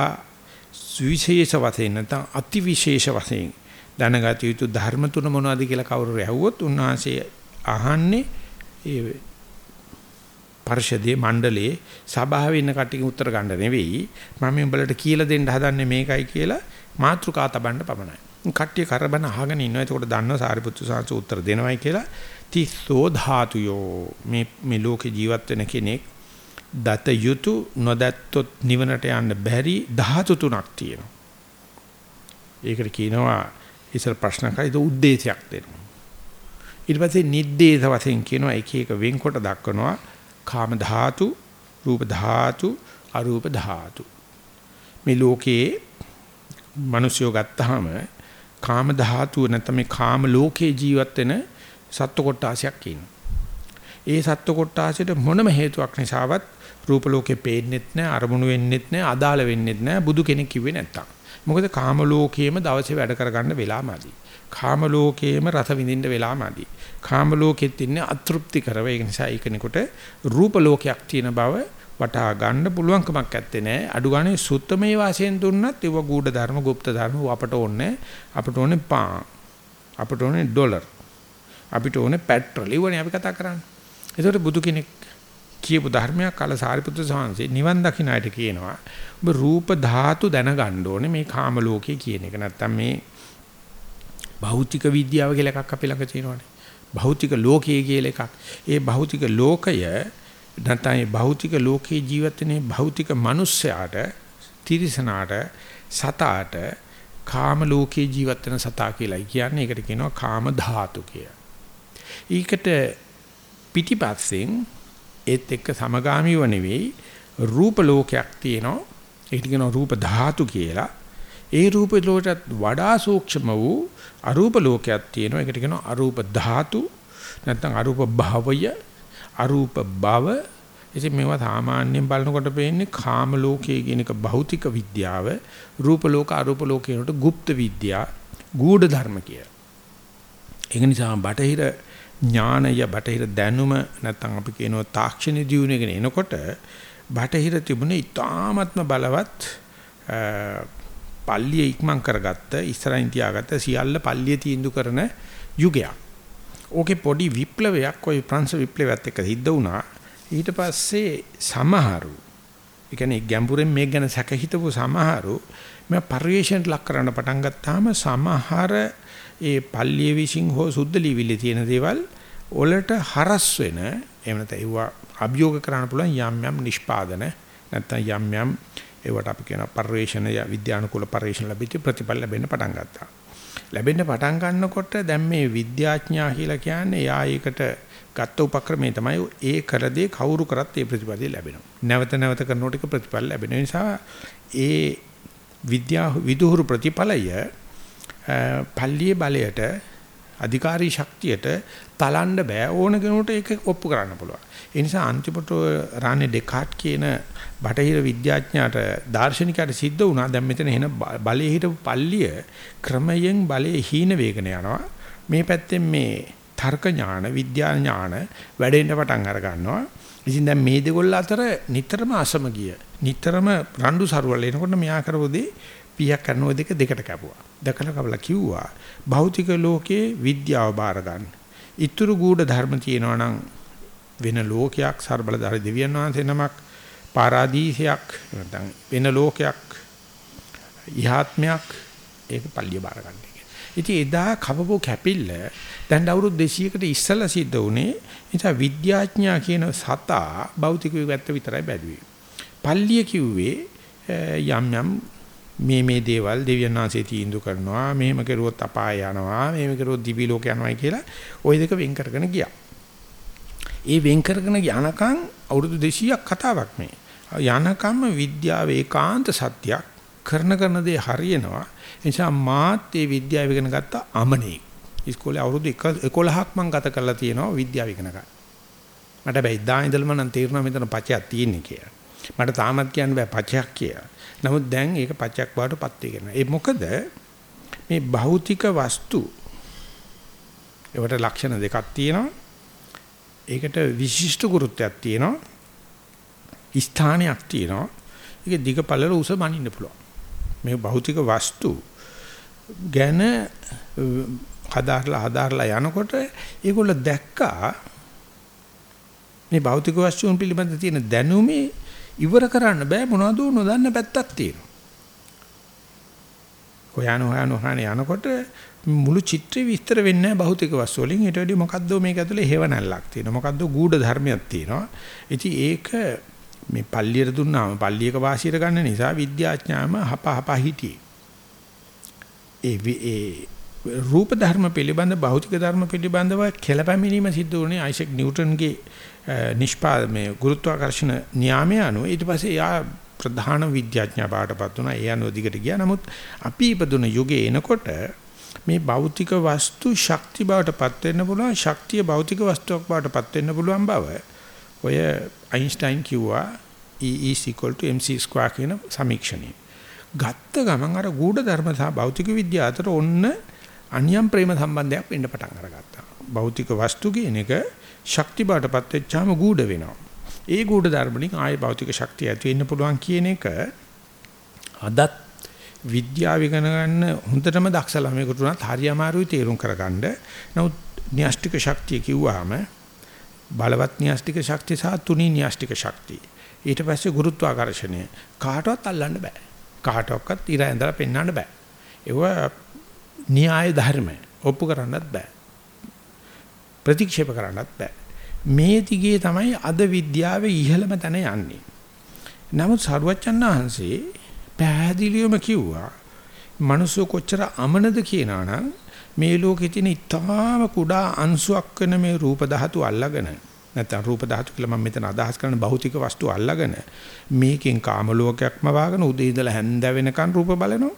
සුවිශේෂ වශයෙන් නැත්නම් අතිවිශේෂ වශයෙන් දැනගත යුතු ධර්ම තුන මොනවද කියලා කවුරු ඇහුවොත් උන්වහන්සේ අහන්නේ ඒ පරිෂදේ මණ්ඩලයේ සභාවේ ඉන්න කට්ටිය උත්තර ගන්න නෙවෙයි මම උඹලට කියලා දෙන්න හදන්නේ මේකයි කියලා මාත්‍රිකා තබන්න පමණයි. කට්ටිය කරබන අහගෙන ඉන්නවා. එතකොට දන්නවා සාරිපුත්තු සාංශ උත්තර දෙනවයි කියලා. තිස්සෝ ධාතුයෝ මේ මේ ලෝකේ ජීවත් වෙන කෙනෙක් දත යුතු නොදැත්තොත් නිවනට යන්න බැරි ධාතු තුනක් තියෙනවා. ඒකට කියනවා ඉස්සර ප්‍රශ්නකයි උද්දේශයක් දෙනවා. ඊට පස්සේ නිද්දේශ වශයෙන් කියනවා එක එක වෙන්කොට දක්වනවා කාම ධාතු, රූප ධාතු, අරූප ධාතු. මේ ලෝකයේ මිනිස්සුયો ගත්තාම කාම ධාතුව නැත්නම් මේ කාම ලෝකේ ජීවත් වෙන සත්ව කොටාසයක් ඉන්නවා. ඒ සත්ව කොටාසයට මොනම හේතුවක් නිසාවත් රූප ලෝකේ පේන්නෙත් නැහැ, අරමුණු වෙන්නෙත් නැහැ, අදාළ වෙන්නෙත් නැහැ බුදු කෙනෙක් කිව්වේ නැත්තම්. මොකද කාම ලෝකයේම දවසේ වැඩ කරගන්න වෙලාමදි. කාම ලෝකයේම රස විඳින්න වෙලාමදි. කාම ලෝකෙත් ඉන්නේ අතෘප්ති කරව. ඒ නිසා ඒකෙනෙකුට රූප ලෝකයක් තියෙන බව වටහා ගන්න පුළුවන්කමක් ඇත්තේ නැහැ. අඩු ගානේ සුත්තමේ වාසයෙන් දුන්නත් ඒව ගුඪ ධර්ම, গুপ্ত ධර්ම අපට ඕනේ. අපට ඕනේ පාන්. අපට ඕනේ ඩොලර්. අපිට ඕනේ පෙට්‍රල්. ඒවනේ අපි කතා කරන්නේ. ඒකට බුදු කෙනෙක් කියපු ධර්මයක් කල සාරිපුත්‍ර සාංශේ නිවන් දකින්න අයට කියනවා. ඔබ රූප ධාතු දැනගන්න ඕනේ මේ කාම ලෝකේ කියන එක. නැත්තම් මේ භෞතික විද්‍යාව කියලා එකක් අපි ළඟ තියෙනවානේ. භෞතික ලෝකයේ කියලා එකක්. ඒ භෞතික ලෝකය නැත්නම් භෞතික ලෝකයේ ජීවත් වෙන භෞතික මිනිස්යාට තිරිසනාට සතාට කාම ලෝකයේ ජීවත් වෙන සතා කියලායි කියන්නේ. ඒකට කියනවා කාම ධාතු කිය. ඊකට පිටිපස්සෙන් ඒත් එක්ක සමගාමීව නෙවෙයි රූප ලෝකයක් තියෙනවා. ඒකට කියනවා රූප ධාතු කියලා. ඒ රූප ලෝකයට වඩා සූක්ෂම වූ අරූප ලෝකයක් තියෙනවා. ඒකට කියනවා අරූප ධාතු නැත්නම් අරූප භවය, අරූප භව. ඉතින් මේවා සාමාන්‍යයෙන් බලනකොට පේන්නේ කාම ලෝකයේ කියන එක භෞතික විද්‍යාව, රූප ලෝක අරූප ලෝකයට গুপ্ত විද්‍යා, ගූඪ ධර්ම කිය. ඒක නිසා බටහිර ඥානය බටහිර දැනුම නැත්නම් අපි කියනවා තාක්ෂණික දියුණුවගෙන එනකොට බටහිර තිබුණේ ඉතාමත්ම බලවත් පල්ලිය ඉක්මන් කරගත්ත ඉස්සරහින් තියාගත්ත සියල්ල පල්ලිය තීන්දුව කරන යුගයක්. ඕකේ පොඩි විප්ලවයක් ওই ප්‍රංශ විප්ලවයත් එක්ක සිද්ධ වුණා. ඊට පස්සේ සමහරු ඒ කියන්නේ ගැඹුරෙන් මේක ගැන සැක හිතපු සමහරු මේ පරිවේශයට ලක් කරන්න පටන් ගත්තාම සමහර ඒ පල්ලිය විසින් හෝ සුද්ධ ලිවිලි තියෙන දේවල් වලට හරස් වෙන එහෙම නැත්නම් ඒවා අභියෝග කරන්න පුළුවන් යම් යම් නිෂ්පාදන නැත්නම් යම් යම් ඒවට අපි කියන පරිවේෂණ විද්‍යානුකූල පරිවේෂණ ලැබිච්ච ප්‍රතිඵල ලැබෙන්න පටන් ගත්තා. ලැබෙන්න පටන් ගන්නකොට දැන් මේ විද්‍යාඥයා කියලා කියන්නේ යා ඒකට ගත්ත උපක්‍රමයේ තමයි ඒ කරදී කවුරු කරත් ඒ ප්‍රතිපදිය ලැබෙනවා. නැවත නැවත කරනකොට ඒක ප්‍රතිඵල ලැබෙන නිසා ඒ විද්‍යා විදුහුරු ප්‍රතිඵලය පල්ලියේ බලයට අධිකාරී ශක්තියට තලන්න බෑ ඕන කෙනෙකුට ඒක ඔප්පු කරන්න පුළුවන්. ඒ නිසා අන්තිමට රානේ ඩෙකාට් කියන බටහිර විද්‍යාඥයාට දාර්ශනිකයට සිද්ධ වුණා දැන් මෙතන එන බලයේ හිටපු පල්ලිය ක්‍රමයෙන් බලයේ හීන වේගන යනවා. මේ පැත්තෙන් මේ තර්ක ඥාන විද්‍යා ඥාන වැඩෙන්න පටන් අර ගන්නවා. ඉතින් දැන් මේ දෙකොල්ල අතර නිතරම අසමගිය නිතරම රණ්ඩු සරුවල් එනකොට මෙයා කරපොදී පියක් කරනෝ දෙක දෙකට කැපුවා. දැකලා කවලා කිව්වා භෞතික ලෝකයේ විද්‍යාව බාර ගන්න. ඊතුරු ගුඪ ධර්ම තියෙනවා නම් වෙන ලෝකයක් ਸਰබලධාරී දෙවියන් වහන්සේ නමක් පාරාදීසයක් නැත්නම් වෙන ලෝකයක් ඉහාත්මයක් ඒක පල්ලිය බාර ගන්න එක. ඉතින් එදා කවපෝ කැපිල්ල දැන් අවුරුදු 200කට ඉස්සලා සිද්ධ වුණේ නිසා විද්‍යාඥයා කියන සතා භෞතික විගත විතරයි බැලුවේ. පල්ලිය කිව්වේ යම් යම් මේ මේ දේවල් දෙවියන් වහන්සේ තීන්දුව කරනවා මෙහෙම කරුවොත් අපාය යනවා මෙහෙම කරුවොත් දිවි ලෝක යනවායි කියලා ওই දෙක වෙන් කරගෙන ගියා. ඒ වෙන් කරගෙන යනකම් අවුරුදු 200ක් කතාවක් මේ. යනකම්ම විද්‍යාව ඒකාන්ත සත්‍යයක් කරන කරන දේ හරියනවා. ඒ නිසා මාත් මේ විද්‍යාව ඉගෙන ගත්ත අමනේ. ඉස්කෝලේ අවුරුදු 11ක් මම ගත කරලා තියෙනවා විද්‍යාව ඉගෙන ගන්න. මට හැබැයි ඉදා ඉඳලම නම් තේරුණා මෙතන පචයක් තියෙන්නේ කියලා. මට තාමත් කියන්න බෑ පචයක් කියලා. නමුත් දැන් ඒක පචයක් බවට පත් වෙනවා. ඒ මොකද මේ භෞතික වස්තු ඒවට ලක්ෂණ දෙකක් තියෙනවා. ඒකට විශිෂ්ට ගුරුත්වයක් තියෙනවා. ස්ථානයක් තියෙනවා. ඒක දිග පළල උස මනින්න පුළුවන්. මේ භෞතික වස්තු ගැන හදාarලා හදාarලා යනකොට ඒගොල්ල දැක්කා මේ භෞතික වස්තුන් පිළිබඳ තියෙන දැනුමේ ඉවර කරන්න බෑ මොනවද නොදන්න පැත්තක් තියෙනවා. හොයන හොයන හොයන යනකොට මුළු චිත්‍රය විස්තර වෙන්නේ නැහැ භෞතික වස්තු වලින්. ඊට වැඩි මොකද්ද මේක ඇතුලේ හේවණල්ලක් තියෙනවා. මොකද්ද ගූඪ ධර්මයක් තියෙනවා. ඉතින් ඒක මේ පල්ලියට දුන්නාම පල්ලියක වාසියට ගන්න නිසා විද්‍යාඥාම හප හප හිටියේ. ඒ ඒ රූප ධර්ම පිළිබඳ භෞතික ධර්ම පිළිබඳව කෙලපැමිනීම සිද්ධ වුණේ අයිසෙක් නිව්ටන්ගේ නිෂ්පාදමේ ගුරුත්වාකර්ෂණ න්‍යාමය අනුව ඊට පස්සේ යා ප්‍රධාන විද්‍යාඥයා බාටපත් වුණා ඒ අනුව දිගට ගියා නමුත් අපි ඉපදුන යුගයේ එනකොට මේ භෞතික වස්තු ශක්ති බවටපත් වෙන්න පුළුවන් ශක්තිය භෞතික වස්තුවක් බවටපත් වෙන්න පුළුවන් බව ඔය අයින්ස්ටයින් කිව්වා E is equal to mc2 කියන සමීක්ෂණය. ගත්ත ගමන් අර ගුඪ ධර්ම සහ භෞතික විද්‍යාව අතර ඔන්න අනියම් ප්‍රේම සම්බන්ධයක් වෙන්න පටන් අරගත්තා. භෞතික වස්තු කියන එක ශක්ති බවටපත් වෙච්චාම ගුඪ වෙනවා. ඒ ගුඪ ධර්ම වලින් ආයේ භෞතික ශක්තිය ඇති වෙන්න පුළුවන් කියන එක අදත් විද්‍යාව ඉගෙන ගන්න හොඳටම දක්ෂ ළමයෙකුට උනත් හරි අමාරුයි තේරුම් කරගන්න. නමුත් න්‍යෂ්ටික ශක්තිය කිව්වහම බලවත් න්‍යෂ්ටික ශක්තිය සහ තුනී න්‍යෂ්ටික ශක්තිය. ඊට පස්සේ ගුරුත්වාකර්ෂණය කාටවත් අල්ලන්න බෑ. කාටවත් ඉර ඇඳලා පෙන්වන්න බෑ. ඒව න්‍යාය ධර්ම ඔප්පු කරන්නත් බෑ. ප්‍රතික්ෂේප කරන්නත් බෑ. මේ දිගේ තමයි අද විද්‍යාවේ ඉහළම තැන යන්නේ. නමුත් සරුවච්චන් වහන්සේ පැහැදිලිවම කිව්වා මිනිස්සු කොච්චර අමනද කියනා නම් මේ ලෝකේ තියෙන ඉතාම කුඩා අංශුවක් වෙන මේ රූප ධාතු අල්ලගෙන නැත්නම් රූප ධාතු කියලා මම මෙතන අදහස් කරන භෞතික වස්තු අල්ලගෙන මේකෙන් කාම ලෝකයක්ම වාගෙන උදේ ඉඳලා හැන්ද වෙනකන් රූප බලනවා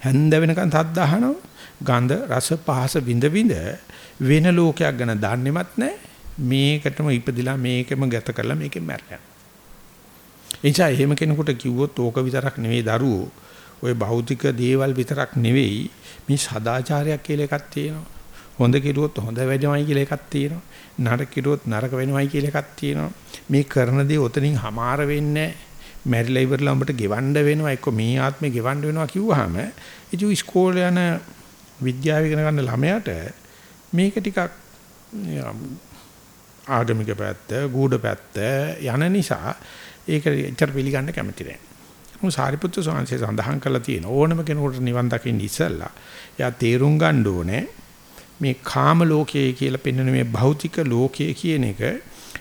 හැන්ද වෙනකන් සද්ද අහනවා ගන්ධ රස පහස විඳ විඳ වෙන ලෝකයක් ගැන දන්නේවත් නැහැ මේකටම ඉපදිලා මේකෙම ගත කරලා මේකෙන් මැරලා එනිසා එහෙම කෙනෙකුට කිව්වොත් ඕක විතරක් නෙවෙයි දරුවෝ ওই භෞතික දේවල් විතරක් නෙවෙයි මේ සදාචාරයක් කියලා එකක් තියෙනවා. හොඳ කිරුවොත් හොඳ වෙනවයි කියලා එකක් තියෙනවා. නරක කිරුවොත් නරක වෙනවයි කියලා එකක් තියෙනවා. මේ කරන දේ ඔතනින් හමාර වෙන්නේ මැරිලා ඉවරලා උඹට ගෙවන්න වෙනවා එක්ක මේ ආත්මේ ගෙවන්න වෙනවා කිව්වහම ඉතින් ඉස්කෝලේ යන විද්‍යාව ඉගෙන ගන්න ළමයාට මේක ටිකක් ආගමික පැත්ත, ගුඪ පැත්ත යන නිසා ඒක එච්චර පිළිගන්න කැමති නැහැ. මොකද සාරිපුත්‍ර ස්වාමීන් සඳහන් කළා තියෙන ඕනම කෙනෙකුට නිවන් දකින්න ඉස්සෙල්ලා එයා තේරුම් ගන්න ඕනේ මේ කාම ලෝකයේ කියලා පෙන්වන මේ භෞතික ලෝකයේ කියන එක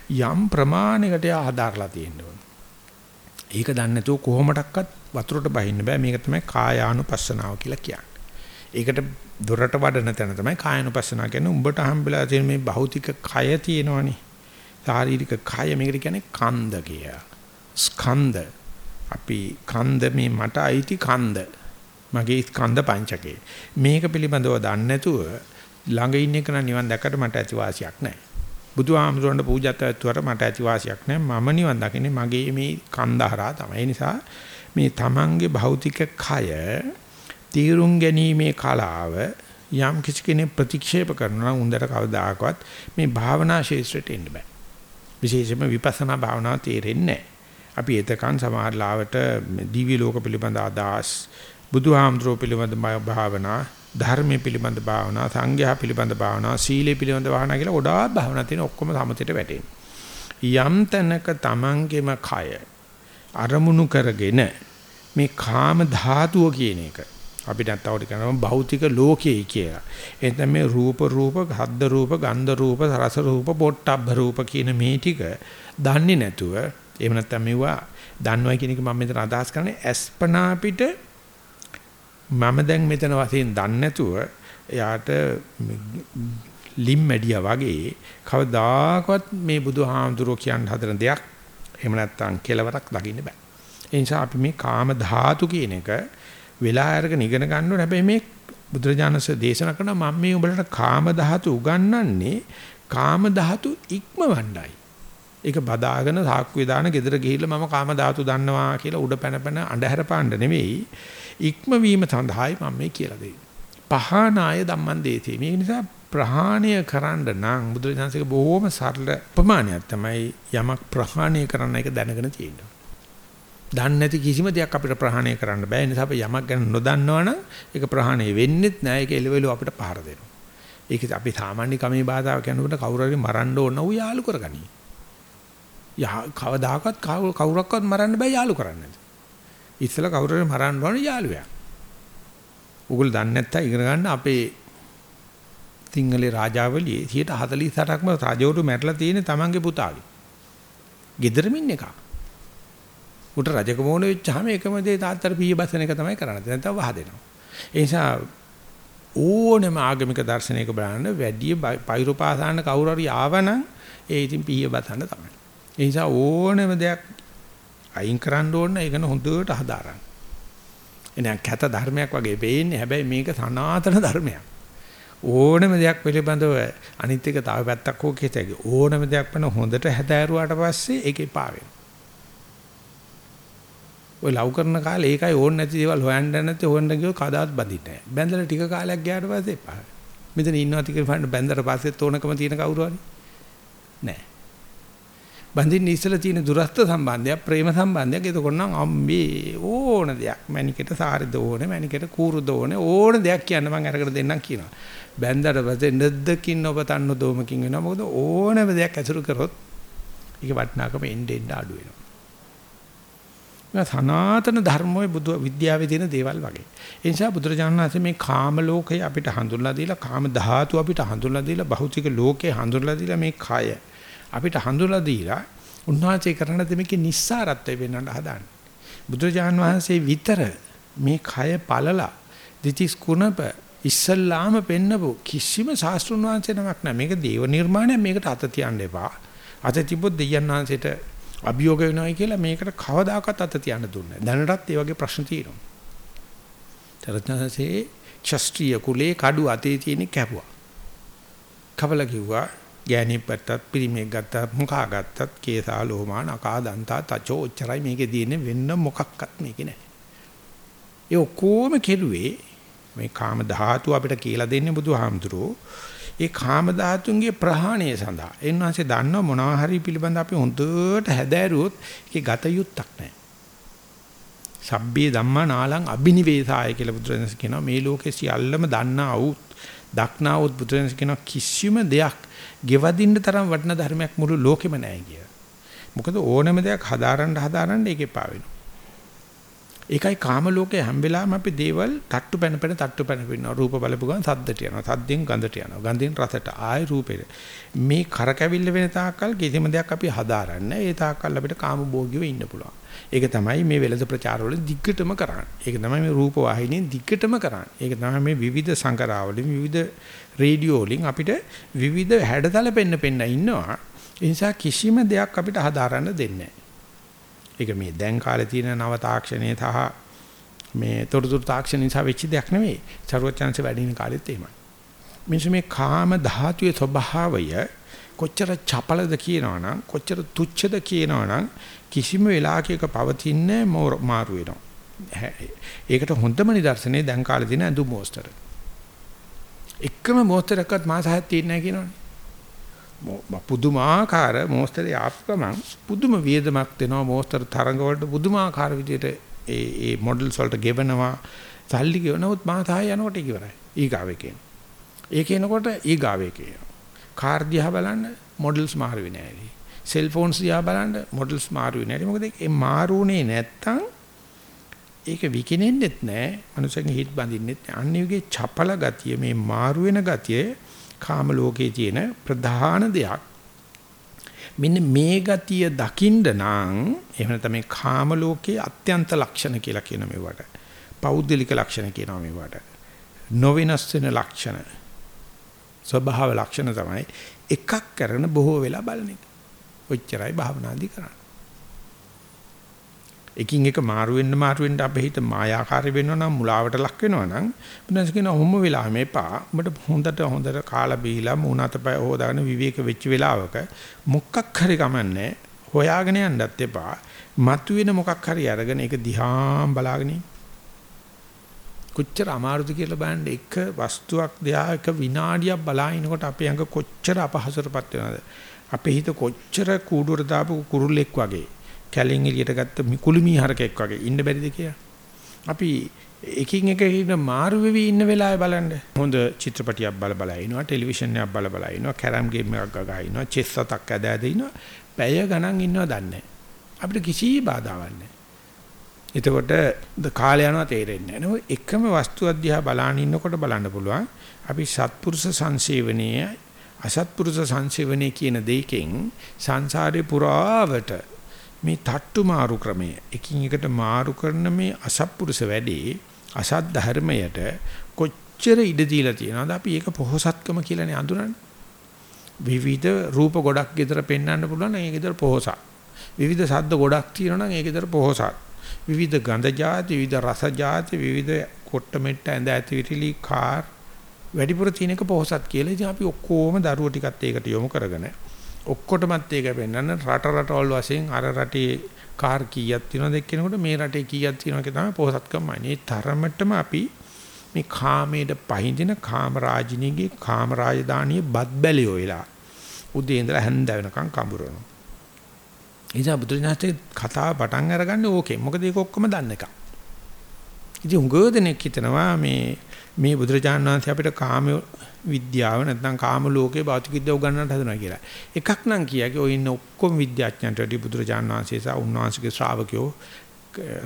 යම් ප්‍රමාණයකට එයා හදාarලා තියෙන්න ඕනේ. ඒක දන්නේ නැතුව කොහොමඩක්වත් වතුරට බහින්න බෑ මේක තමයි කායානුපස්සනාව කියලා කියන්නේ. ඒකට දොරට වඩන තැන තමයි කායනුපස්සනා කියන්නේ. උඹට හම්බෙලා තියෙන මේ භෞතික කය තියෙනවනේ. ශාරීරික කය මේකට කියන්නේ කන්ද කියලා. ස්කන්ධ. අපි කන්ද මේ මට අයිති කන්ද. මගේ ස්කන්ධ පංචකේ. මේක පිළිබඳව දන්නේ නැතුව ළඟ ඉන්න එක නිවන් දැක්කට මට ඇති වාසියක් නැහැ. බුදුහාමුදුරන්ට පූජාත් ඇතුවට මට ඇති වාසියක් නැහැ. මම නිවන් දකින්නේ මගේ මේ කන්දහරා තමයි. ඒ නිසා මේ තමන්ගේ භෞතික කය තීරුම් ගැනීමේ කලාව යම් කිසි කෙනෙක් ප්‍රතික්ෂේප කරනවා නම් උන්දර කවදාකවත් මේ භාවනා ශේෂ්ත්‍රයට එන්න බෑ. විශේෂයෙන්ම විපස්සනා භාවනාව තේරෙන්නේ නැහැ. අපි එතකන් සමහර ලාවට දිව්‍ය ලෝක පිළිබඳ අදහස් බුදුහාමුදුරුවෝ පිළිබඳ භාවනා ධර්මයේ පිළිබඳ භාවනා සංඝයා පිළිබඳ භාවනා සීලේ පිළිබඳ භාවනා කියලා ගොඩාක් භාවනා තියෙන ඔක්කොම සමතේට වැටෙනවා. යම් තැනක තමන්ගේම කය අරමුණු කරගෙන මේ කාම ධාතුව කියන එක අපිට තවට කියනවා භෞතික ලෝකයේ කියලා. එතන මේ රූප රූප, ගන්ධ රූප, ගන්ධ රූප, රස රූප, පොට්ටබ්බ රූප කියන මේ ටික දන්නේ නැතුව එහෙම නැත්නම් මෙවුවා දන්නවා කියන එක මම මෙතන අදහස් කරන්නේ අස්පනා පිට මම දැන් මෙතන වශයෙන් දන්නේ නැතුව එයාට ලිම්මැඩියා වගේ කවදාකවත් මේ බුදුහාමුදුරුවෝ කියන හදන දෙයක් එහෙම නැත්නම් කෙලවරක් දකින්න බෑ. ඒ නිසා අපි මේ කාම ධාතු කියන එක වෙලා අරගෙන ඉගෙන ගන්න ඕනේ. හැබැයි මේ බුදුරජාණන්සේ දේශනා කරන මම මේ උඹලට කාම ධාතු උගන්වන්නේ කාම ධාතු ඉක්මවණ්ඩයි. ඒක බදාගෙන සාක්කුවේ දාන ගෙදර ගිහිල්ලා මම කාම ධාතු දන්නවා කියලා උඩ පැන පැන අඳුර පාණ්ඩ නෙවෙයි ඉක්මවීම සඳහායි මම මේ කියලා දෙන්නේ. පහනාය ධම්මං දේති. මේ නිසා ප්‍රහාණය කරන්න නම් බුදුරජාණන්සේක බොහොම සරල ප්‍රමාණයක් තමයි යමක් ප්‍රහාණය කරන්න එක දැනගෙන තියෙනවා. දන්නේ නැති කිසිම දෙයක් අපිට ප්‍රහාණය කරන්න බෑ. ඒ නිසා අපි යමක් ගැන නොදන්නවනම් ඒක ප්‍රහාණය වෙන්නේත් නෑ. ඒක එලෙවෙල අපිට පහර දෙනවා. ඒක අපි සාමාන්‍ය කමේ බාධාව කියනකොට කවුරු හරි මරන්න ඕන ඌ යාලු කරගනි. යා කවදාකවත් කවුරක්වත් මරන්න බෑ යාලු කරන්නේ. ඉස්සලා කවුරු හරි මරන්න ඕන යාළුවා. උගල දන්නේ නැත්තම් ඉගෙන ගන්න අපේ සිංහලේ රාජාවලියේ 148ක්ම රජවරු මැරලා තියෙන තමන්ගේ පුතාගේ. ගෙදරමින් එකක්. උට රජකම ඕන වෙච්චාම එකම දේ තාත්තට පීය බසන එක තමයි කරන්නේ. නැත්නම් වහ දෙනවා. ඒ නිසා ඕනෙම ආගමික දර්ශනයක බලන්න වැඩි පෛරුපාසාන කවුරු හරි ආවනම් ඒ ඉතින් පීය බසන්න තමයි. ඒ නිසා ඕනෙම දෙයක් අයින් කරන්න ඕන ඒකන හොඳට හදාරන්න. එනං කැත ධර්මයක් වගේ වෙන්නේ හැබැයි මේක සනාතන ධර්මයක්. ඕනම දෙයක් පිළිබඳව අනිත් එක තව පැත්තක් හෝ කියතයි ඕනම දෙයක් වෙන හොඳට හැදෑරුවාට පස්සේ ඒක එපා වෙනවා. ඔය ලව් කරන කාලේ ඒකයි ඕන නැති දේවල් හොයන්න නැති හොයන්න ගියෝ කදාත් බඳින්නේ නැහැ. බැඳලා ටික කාලයක් ගියාට පස්සේ එපා. මෙතන ඉන්නවා ටික ෆන්න බැඳලා පස්සෙත් ඕනකම තියෙන කවුරු හරි? නැහැ. බඳින්න ඉස්සලා තියෙන දුරස්ත සම්බන්ධයක් ප්‍රේම සම්බන්ධයක්. එතකොට නම් අම්මේ ඕන දෙයක්. මැනිකට සාරිද ඕනේ මැනිකට කූරුද ඕනේ. ඕන දෙයක් කියන්න මම අරගෙන දෙන්නම් කියනවා. බැඳලා පස්සේ නැද්දකින් ඔබ තන්න දෝමකින් වෙනවා මොකද ඕනම දෙයක් ඇසුරු කරොත් ඒක වටිනාකම එන්න එන්න අඩු වෙනවා. සනාතන ධර්මයේ බුදු විද්‍යාවේ තියෙන දේවල් වගේ. ඒ නිසා බුදුරජාණන් වහන්සේ මේ කාම ලෝකය අපිට හඳුන්ලා දීලා කාම ධාතු අපිට හඳුන්ලා දීලා භෞතික ලෝකේ හඳුන්ලා දීලා මේ කය අපිට හඳුන්ලා දීලා උන්වහන්සේ කරන දෙමේකේ නිස්සාරත්වය වෙන්නට හදාන්නේ. බුදුරජාණන් වහන්සේ විතර මේ කය පළලා දිතිස් කුණප ඉස්සල්ලාම පෙන්නපු කිසිම ශාස්ත්‍රුන් වහන්සේ නමක් නැහැ. මේක දේව නිර්මාණයක් මේකට අත තියන්න එපා. අත තිබ්බොත් දෙයයන් වහන්සේට අභියෝග වෙනවයි කියලා මේකට කවදාකවත් අත තියන්න දුන්නේ නැහැ. දැනටත් ඒ වගේ ප්‍රශ්න තියෙනවා. තරත්නසේ ශාස්ත්‍රීය කුලේ කඩු අතේ තියෙන කැපුවා. කවල කිව්වා ගෑණි පැත්තත් පිරිමේ ගත්තත් මුඛා ගත්තත් කේසා ලෝමා නකා දන්තා තචෝ ඔච්චරයි මේකේ තියෙන්නේ වෙන්න මොකක්වත් මේකේ නැහැ. ඒ ඔක්කොම කෙරුවේ මේ කාම ධාතු අපිට කියලා දෙන්නේ බුදුහාමුදුරුවෝ ඒ කාම ධාතුන්ගේ ප්‍රහාණය සඳහා එන්වන්සේ දන්නව මොනවා හරි පිළිබඳ අපි හොඳට හැදෑරුවොත් ඒකේ ගත යුත්තක් නැහැ. සබ්බේ ධම්මා නාලං අබිනිවේසාය කියලා බුදුරජාණන් කියනවා මේ ලෝකේ සියල්ලම දන්නා වූ දක්නා වූ බුදුරජාණන් කියනවා කිසිම දෙයක් ගෙවදින්න තරම් වටින ධර්මයක් මුළු ලෝකෙම නැහැ කියලා. මොකද ඕනම දෙයක් හදාරන්න හදාරන්න ඒකේ පා වෙනවා. ඒකයි කාම ලෝකයේ හැම වෙලාවෙම අපි දේවල් තට්ටු පැන පැන තට්ටු පැන පිනවා. රූප බලපු ගමන් සද්දට යනවා. සද්දෙන් ගඳට යනවා. ගඳෙන් රසට ආයි රූපෙට. මේ කරකැවිල්ල වෙන තාක්කල් කිසිම දෙයක් අපි හදාරන්නේ. ඒ තාක්කල් අපිට කාම භෝගියව ඉන්න පුළුවන්. ඒක තමයි මේ වෙළඳ ප්‍රචාරවල දිග්ගටම කරන්නේ. ඒක තමයි මේ රූප වාහිනියෙන් දිග්ගටම කරන්නේ. ඒක තමයි මේ විවිධ සංකරාවලින් විවිධ රේඩියෝ වලින් අපිට විවිධ හැඩතල පෙන්න පෙන්න ඉන්නවා. ඒ නිසා කිසිම දෙයක් අපිට හදාරන්න දෙන්නේ ඒක මේ දැන් කාලේ තියෙන නව තාක්ෂණයේ සහ මේ තොරතුරු තාක්ෂණ නිසා වෙච්ච දෙයක් නෙවෙයි. ਸਰවඥාන්සේ වැඩින කාලෙත් එහෙමයි. මිනිස්සු මේ කාම ධාතුවේ ස්වභාවය කොච්චර චපලද කියනවනම් කොච්චර තුච්ඡද කියනවනම් කිසිම වෙලාවක පවතින්නේ මාරු වෙනවා. ඒකට හොඳම නිදර්ශනේ දැන් කාලේ තියෙන ඇඳුම් මෝස්තර. එකම මෝස්තරයක්වත් මාස හයක් තියෙන්නේ නැහැ කියනවනේ. පුදුමාකාර මෝස්තරේ ආප්කමන් පුදුම වියදමක් දෙනවා මෝස්තර තරඟ වලට පුදුමාකාර විදිහට ඒ ඒ මොඩල්ස් වලට ගෙවනවා සල්ලි ගෙවනවොත් මාස 6 යනකොට ඉවරයි ඊගාවේ කියන. ඒ කියනකොට ඊගාවේ කියන. කාර් දිහා බලන්න මොඩල්ස් මාරු වෙන්නේ නැහැ. සෙල්ෆෝන්ස් දිහා බලන්න මොඩල්ස් මාරු වෙන්නේ නැහැ. මොකද ඒ මාරුනේ නැත්තම් ඒක විකිනෙන්නෙත් නැහැ. මනුස්සයන්ගේ හිත බඳින්නෙත් නැහැ. අනිවාර්යයෙන් චපල ගතිය මේ මාරු වෙන ගතිය කාම ලෝකයේ තියෙන ප්‍රධාන දෙයක්. මෙන්න මේ ගතිය දකින්න නම් එහෙම නැත්නම් මේ කාම ලෝකයේ අත්‍යන්ත ලක්ෂණ කියලා කියන මේවට. පෞද්ගලික ලක්ෂණ කියනවා මේවට. නොවෙනස් වෙන ලක්ෂණ. ස්වභාව ලක්ෂණ තමයි එකක් කරන බොහෝ වෙලා බලන එක. ඔච්චරයි භාවනාදි කරන්නේ. එකින් එක මාරු වෙන්න මාරු වෙන්න අපේ හිත මායාකාරී වෙනවා නම් මුලාවට ලක් වෙනවා නම් බුදුන්ස කියන ඔහොම වෙලා මේපා උඹට හොඳට හොඳට කාලා බීලා මූණ අතපය හොදාගෙන විවේක වෙච්ච වෙලාවක මොකක් හරි කමන්නේ හොයාගෙන යන්නත් එපා. මතුවෙන මොකක් හරි අරගෙන ඒක දිහා බලාගෙන කොච්චර අමාරුද කියලා බලන්න එක වස්තුවක් දිහා එක විනාඩියක් බලාිනකොට අපේ ඇඟ කොච්චර අපහසුරපත් වෙනවද? අපේ හිත කොච්චර කූඩුවට දාපු කුරුල්ලෙක් වගේ. කැලෙන් එළියට ගත්ත කුළුමී හරකෙක් වගේ ඉන්න බැරිද කියලා. අපි එකින් එක ඉන්න මාරු වෙවි ඉන්න වෙලාවේ බලන්න. හොඳ චිත්‍රපටියක් බල බල ඉනවා, ටෙලිවිෂන් එකක් බල බල ඉනවා, කැරම් ගේම් එකක් ගගා ඉනවා, චෙස් අතක් ඇද ඇද ඉනවා. පැය ගණන් ඉන්නවා දන්නේ අපිට කිසි බාධාවක් නැහැ. එතකොට කාලය යනවා තේරෙන්නේ නැහැ. එකම වස්තු අධ්‍යා බලාන ඉන්නකොට බලන්න පුළුවන්. අපි සත්පුරුෂ සංසේවනයේ අසත්පුරුෂ සංසේවනයේ කියන දෙකෙන් සංසාරේ පුරාවට මේ තට්ටු මාරු ක්‍රමය. එකින් එකට මාරු කරන මේ අසත්පුරුෂ වැඩේ අසත් ධර්මයට කොච්චර ඉඩ දීලා තියෙනවද අපි ඒක පොහසත්කම කියලානේ අඳුරන්නේ. විවිධ රූප ගොඩක් ගෙදර පෙන්වන්න පුළුවන් නම් ඒ ගෙදර පොහසත්. විවිධ ශබ්ද ගොඩක් තියෙනවා නම් ඒ ගෙදර පොහසත්. විවිධ ගන්ධ જાති විවිධ රස જાති විවිධ කොට්ට මෙට්ට ඇඳ ඇතිවිලි කාර් වැඩිපුර තියෙන එක පොහසත් කියලා ඉතින් අපි ඔක්කොම දරුවෝ ටිකත් ඒකට යොමු කරගෙන ඔක්කොටමත් ඒක පෙන්වන්න රට රටවල් වශයෙන් අර රටේ කාර් කීයක් තියෙනවද එක්කෙනෙකුට මේ රටේ කීයක් තියෙනවද තමයි පොහසත්කමයි. මේ තරමටම අපි මේ කාමයට පහඳින කාම රාජිනීගේ කාම රාජධානියේ බත් බැලියෝ වෙලා උදේ ඉඳලා හැන්ද වෙනකන් කඹරනවා. ඉතින් බුදුරජාණන්ගේ කතාව පටන් අරගන්නේ ඕකේ. මොකද ඒක ඔක්කොම දන්න එක. ඉතින් උගව දෙනෙක් හිතනවා මේ මේ බුදුරජාණන් වහන්සේ අපිට කාම විද්‍යාව නැත්නම් කාම ලෝකේ භෞතික විද්‍යාව උගන්වන්නට හදනවා කියලා. එකක් නම් කියකි ඔය ඉන්න ඔක්කොම විද්‍යාඥයන්ට වැඩි බුදුරජාණන් වහන්සේ සහ උන්වහන්සේගේ ශ්‍රාවකයෝ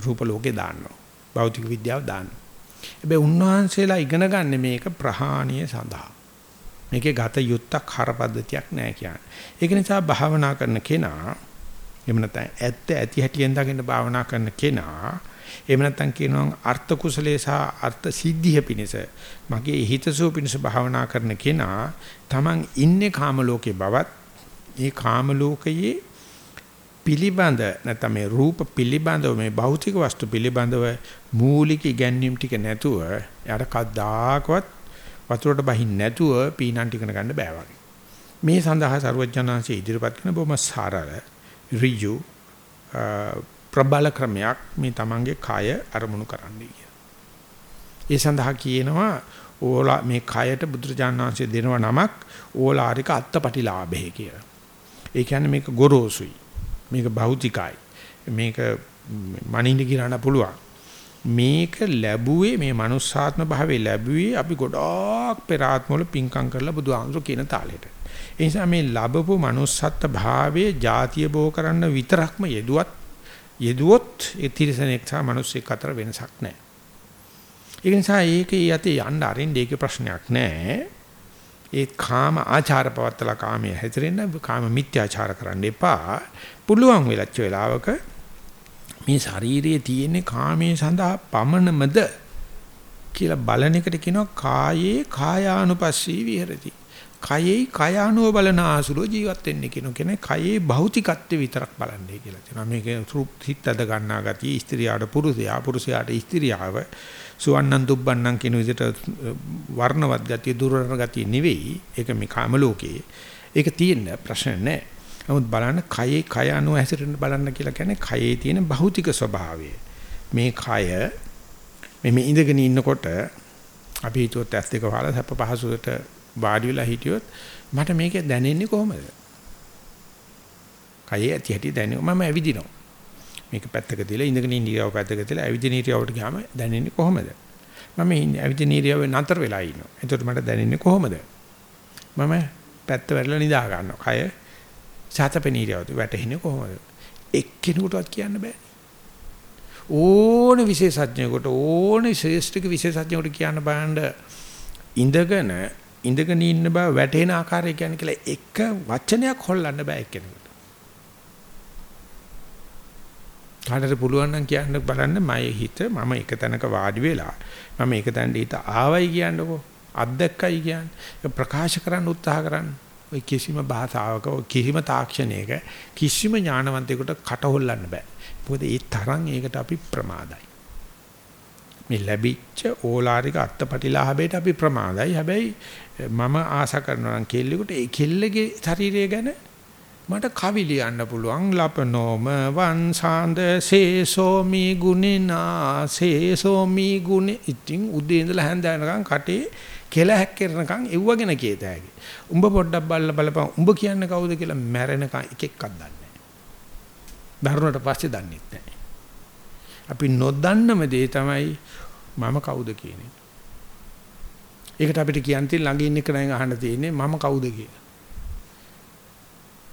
රූප ලෝකේ දාන්නවා. භෞතික විද්‍යාව දාන්නවා. හැබැයි උන්වහන්සේලා ඉගෙන ගන්න මේක ප්‍රහාණීය සඳහා. මේකේ ගත යුත්තක් හරපද්ධතියක් නැහැ කියන්නේ. ඒක නිසා භාවනා කරන කෙනා එහෙම නැත්නම් ඇත්ත ඇති හැටියෙන් දකින්න භාවනා කරන කෙනා එහෙම නැත්නම් කියනවා අර්ථ කුසලයේ සහ අර්ථ සිද්ධිය පිණිස මගේ හිතසුව පිණිස භාවනා කරන කෙනා Taman ඉන්නේ කාම ලෝකේ බවත් මේ කාම ලෝකයේ පිළිබඳ නැත්නම් මේ රූප පිළිබඳව මේ භෞතික වස්තු පිළිබඳව මූලික ඉගැන්වීම් ටික නැතුව යාට කද්දාකවත් වතුරට බහින්න නැතුව පීනන් ටිකන ගන්න බෑ වගේ. මේ සඳහා සරුවඥාන්සේ ඉදිරිපත් කරන බොහොම සරල ඍජු ප්‍රබල ක්‍රමයක් මේ තමන්ගේ කය අරමුණු කරන්නයි කියලා. ඒ සඳහා කියනවා ඕලා මේ කයට බුදුරජාණන් වහන්සේ දෙනව නමක් ඕලාරික අත්පටිලාභය කියලා. ඒ කියන්නේ මේක ගොරෝසුයි. මේක භෞතිකයි. මේක මනින්න කියන්න පුළුවන්. මේක ලැබුවේ මේ manussාත්ම භාවයේ ලැබුවේ අපි ගොඩාක් පෙර ආත්මවල පිංකම් කරලා බුදුහාමුදුරු කියන තාලෙට. ඒ නිසා මේ ලැබපු manussත් භාවයේ ಜಾතිය බෝ කරන්න විතරක්ම යෙදුවත් යෙදුවොත් ඒ තිරසනෙක් සහ මිනිස්සෙක් අතර වෙනසක් නැහැ. ඒ නිසා ඒකේ යතේ යන්න අරින්න ඒකේ ප්‍රශ්නයක් නැහැ. ඒ කාම ආචාර පවත්තලා කාමයේ හැතරෙන්න කාම මිත්‍යාචාර කරන්න එපා. පුළුවන් වෙලච්ච වෙලාවක මේ ශාරීරියේ තියෙන කාමයේ සඳහා පමණමද කියලා බලන එකට කියනවා කායේ කායානුපස්සී විහෙරති. කයේ කයානුව බලන ආසුර ජීවත් වෙන්න කියන කෙනේ කයේ භෞතිකත්වය විතරක් බලන්නේ කියලා කියනවා. මේක හිත අද ගන්නා ගතිය ස්ත්‍රියට පුරුෂයා පුරුෂයාට ස්ත්‍රියාව සුවන්නන් දුබ්බන්නන් කියන විදිහට වර්ණවත් ගතිය දුර්වර්ණ ගතිය නෙවෙයි. ඒක මේ කාම ලෝකයේ. ඒක තියෙන ප්‍රශ්න නෑ. නමුත් බලන්න කයේ කය අනුව හැසිරෙන්න බලන්න කියලා කියන්නේ කයේ තියෙන භෞතික ස්වභාවය. මේ කය මේ ඉඳගෙන ඉන්නකොට අපි හිතුවත් ඇස් දෙක වහලා සැප පහසුවට වාඩි වෙලා හිටියොත් මට මේක දැනෙන්නේ කොහොමද? කයේ ඇති හැටි දැනෙන්නේ මම ඇවිදිනවා. මේක පැත්තක තියලා ඉඳගෙන ඉන්න ඉරියව් පැත්තක තියලා ඇවිදින ඉරියව්වට ගියාම දැනෙන්නේ කොහොමද? මම ඇවිදින ඉරියව්වේ නතර වෙලා ඉන්නවා. එතකොට මට දැනෙන්නේ කොහොමද? මම පැත්ත වැරලා නිදා ගන්නවා. කය සාතපෙන ඉරියව්වට වැටෙන්නේ කොහොමද? එක්කෙනෙකුටවත් කියන්න බෑ. ඕන විශේෂඥයෙකුට ඕන ශ්‍රේෂ්ඨක විශේෂඥයෙකුට කියන්න බෑඳ ඉඳගෙන ඉඳගෙන ඉන්න බව වැටෙන ආකාරය කියන්නේ කියලා එක වචනයක් හොල්ලන්න බෑ එක්කෙනෙකුට. කාටද පුළුවන් නම් කියන්න බලන්න මගේ හිත මම එක තැනක වාඩි වෙලා මම එක තැනට හිත ආවයි කියන්නකෝ අත්දැක්කයි කියන්නේ. ප්‍රකාශ කරන්න උත්සාහ කරන්න. ඔය කිසිම භාෂාවක කිසිම තාක්ෂණයක කිසිම ඥානවන්තයෙකුට කට හොල්ලන්න බෑ. මොකද ඒ තරම් ඒකට අපි ප්‍රමාදයි. මේ ලැබිච්ච ඕලාරික අත්පටිලාභයට අපි ප්‍රමාදයි. හැබැයි මම ආශා කරනවා නම් කෙල්ලෙකුට ඒ කෙල්ලගේ ශරීරය ගැන මට කවි ලියන්න පුළුවන් ලපනෝම වංසාන්ද සේසෝමි ගුණිනා සේසෝමි ගුණ ඉතින් උදේ ඉඳලා හැන්ද යනකම් කටේ කෙල හැක්කරනකම් එව්වගෙන කීත හැකි. උඹ පොඩ්ඩක් බලලා බලපන් උඹ කියන්නේ කවුද කියලා මැරෙනකම් එක එකක් දන්නේ නැහැ. දරුණට පස්සේ දන්නේ නැහැ. අපි නොදන්නම දේ තමයි මම කවුද කියන්නේ. ඒකට අපිට කියන්න තියෙන ළඟ ඉන්න කෙනෙක් අහන්න තියෙන්නේ මම කවුද කියලා.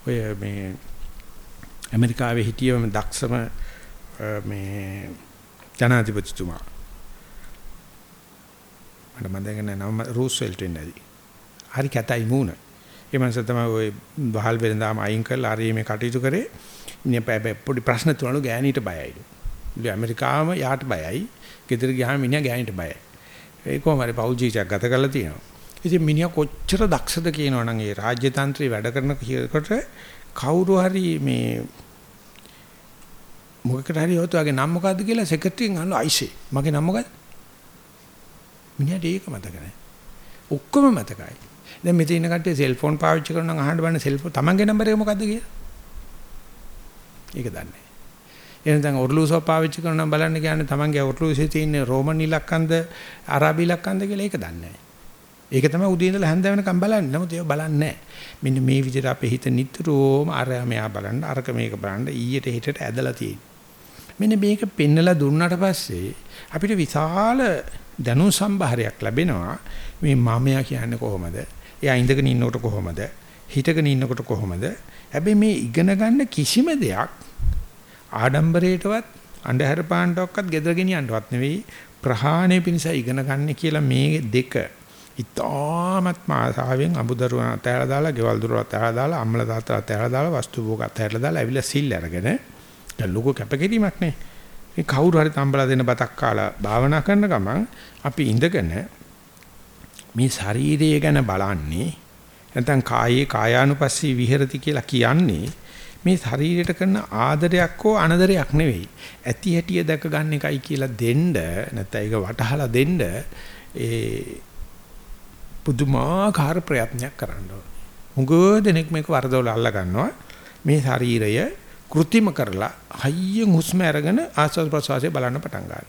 ඔය මේ ඇමරිකාවේ හිටියම දක්ෂම මේ ජනාධිපතිතුමා මට මතක නැහැ නම රූස්වෙල්ට් වෙන්නේදී. හරි කැතයි මූණ. ඒ මනස තමයි ওই වහල් වෙනදාම අයින් කරලා හරි මේ කටයුතු කරේ. ඉන්නේ පොඩි ප්‍රශ්න තුනලු ගෑණීට බයයිලු. ඉතින් ඇමරිකාවම යාට බයයි. ගෙදර ගියාම මිනිහා ගෑණීට බයයි. ඒ කොහොම හරි පෞල් ජීවිතයක් ගත කරලා තියෙනවා. ඉතින් මිනිහා කොච්චර දක්ෂද කියනවනම් ඒ රාජ්‍ය තන්ත්‍රය වැඩ කරනකොට කවුරු හරි මේ මොකකට හරි හොතුවාගේ නම මොකද්ද කියලා සෙක්‍රටරියෙන් අහනවා අයිසේ. මගේ නම මොකද්ද? මිනිහට ඒක මතක නැහැ. ඔක්කොම මතකයි. දැන් මෙතන ඉන්න කට්ටිය සෙල්ෆෝන් පාවිච්චි කරනවා නම් අහන්න බලන්න සෙල්ෆෝන් තමන්ගේ නම්බර එක මොකද්ද කියලා. ඒක දන්නේ නැහැ. එහෙනම් දැන් ඔර්ලූසෝ පාවිච්චි කරනවා බලන්න කියන්නේ තමන්ගේ ඔර්ලූසේ තියෙන රෝමන් ඉලක්කන්ද අරාබි ඉලක්කන්ද කියලා ඒක දන්නේ නැහැ. ඒක තමයි උදේ ඉඳලා හැන්ද වෙනකම් බලන්නේ. නමුත් ඒක බලන්නේ නැහැ. මෙන්න මේ විදිහට අපේ හිත නිතරම අර මෙයා බලන්න අරක මේක බලන්න ඊයට හිතට ඇදලා තියෙන්නේ. මෙන්න මේක පෙන්නලා දුන්නාට පස්සේ අපිට විශාල දැනුම් සම්භාරයක් ලැබෙනවා. මේ මමයා කියන්නේ කොහොමද? එයා ඉඳගෙන ඉන්නකොට කොහොමද? හිටගෙන ඉන්නකොට කොහොමද? හැබැයි මේ ඉගෙන ගන්න කිසිම දෙයක් ආඩම්බරයටවත් අන්ධහර පාණ්ඩවක්වත් gedara ගෙනියන්නවත් නෙවෙයි ප්‍රහාණය පිණිස ඉගෙන ගන්න කියලා මේ දෙක ඉතාමත් ආසාවෙන් අමුදරුවන් අතහැරලා දාලා, ගෙවල් දොර අතහැරලා දාලා, අම්මලා තාත්තලා අතහැරලා දාලා, වස්තු භෝග අතහැරලා දාලා ඇවිල්ලා සිල් අරගෙන දැන් ලොකු කැපකිරීමක් නේ. මේ කවුරු හරි තම්බලා දෙන බතක් කාලා භාවනා කරන ගමන් අපි ඉඳගෙන මේ ශරීරය ගැන බලන්නේ නැත්නම් කායේ කායානුපස්සී විහෙරති කියලා කියන්නේ මේ ශරීරයට කරන ආදරයක් හෝ අනදරයක් නෙවෙයි. ඇති හැටිය දැක ගන්න එකයි කියලා දෙන්න නැත්නම් ඒක වටහලා දෙන්න ඒ පුදුමාකාර ප්‍රයත්නයක් කරන්න ඕනේ. හුඟ දෙනෙක් මේක වරදවල අල්ල ගන්නවා. මේ ශරීරය કૃතිම කරලා හයියෙන් හුස්ම අරගෙන ආස්වාද ප්‍රසවාසය බලන්න පටන් ගන්නවා.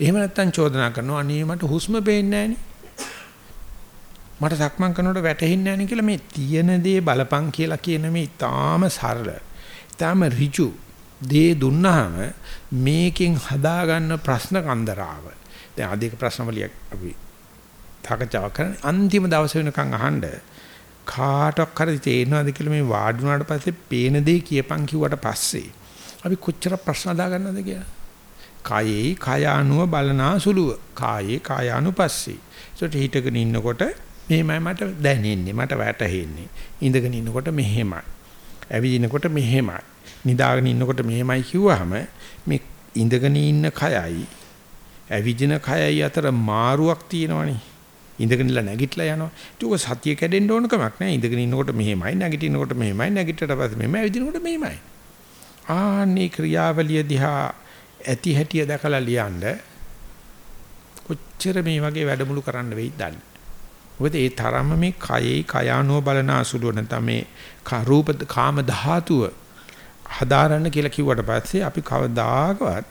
එහෙම නැත්නම් චෝදනා කරනවා අනේ මට හුස්ම පේන්නේ මට සක්මන් කරනකොට වැටෙන්නේ නැහැ කියලා මේ තියෙන දේ බලපං කියලා කියන මේ ඊටාම සරල ඊටාම ඍජු දේ දුන්නාම මේකෙන් හදාගන්න ප්‍රශ්න කන්දරාව දැන් අධික ප්‍රශ්න වලිය අපි සාකච්ඡාවක් කරන්නේ අන්තිම දවස වෙනකන් අහන්න කාටවත් හරි තේරෙනවද කියලා මේ වාඩි වුණාට පස්සේ පේන දේ කියපන් කිව්වට පස්සේ අපි කොච්චර ප්‍රශ්න දා ගන්නවද කියලා. කායේ කායානුව බලනා සුළුව. කායේ කායානුපස්සී. ඒකට හිටගෙන ඉන්නකොට මෙහෙමයි මට දැනෙන්නේ මට වැටහෙන්නේ. ඉඳගෙන ඉන්නකොට මෙහෙමයි. ඇවිදිනකොට මෙහෙමයි. නිදාගෙන ඉන්නකොට මෙහෙමයි කිව්වහම මේ ඉඳගෙන ඉන්න කයයි ඇවිදින කයයි අතර මාරුවක් තියෙනවනේ. ඉඳගෙන ඉලා නැගිටලා යනවා. ඒක සතිය කැඩෙන්න ඕන කමක් නැහැ. ඉඳගෙන ඉන්නකොට මෙහෙමයි, නැගිටිනකොට මෙහෙමයි, නැගිටට පස්සේ මෙහෙමයි, ඇවිදිනකොට මෙහෙමයි. ආන්නේ ක්‍රියාවලිය දිහා ඇති හැටිය දැකලා ලියන්න කොච්චර මේ වගේ වැඩමුළු කරන්න වෙයිද දන්නේ. මොකද ඒ තරම්ම මේ කයේ කයානුව බලන අසුලුව නැත්නම් මේ රූප කාම ධාතුව හදාරන්න කියලා කිව්වට පස්සේ අපි කවදාකවත්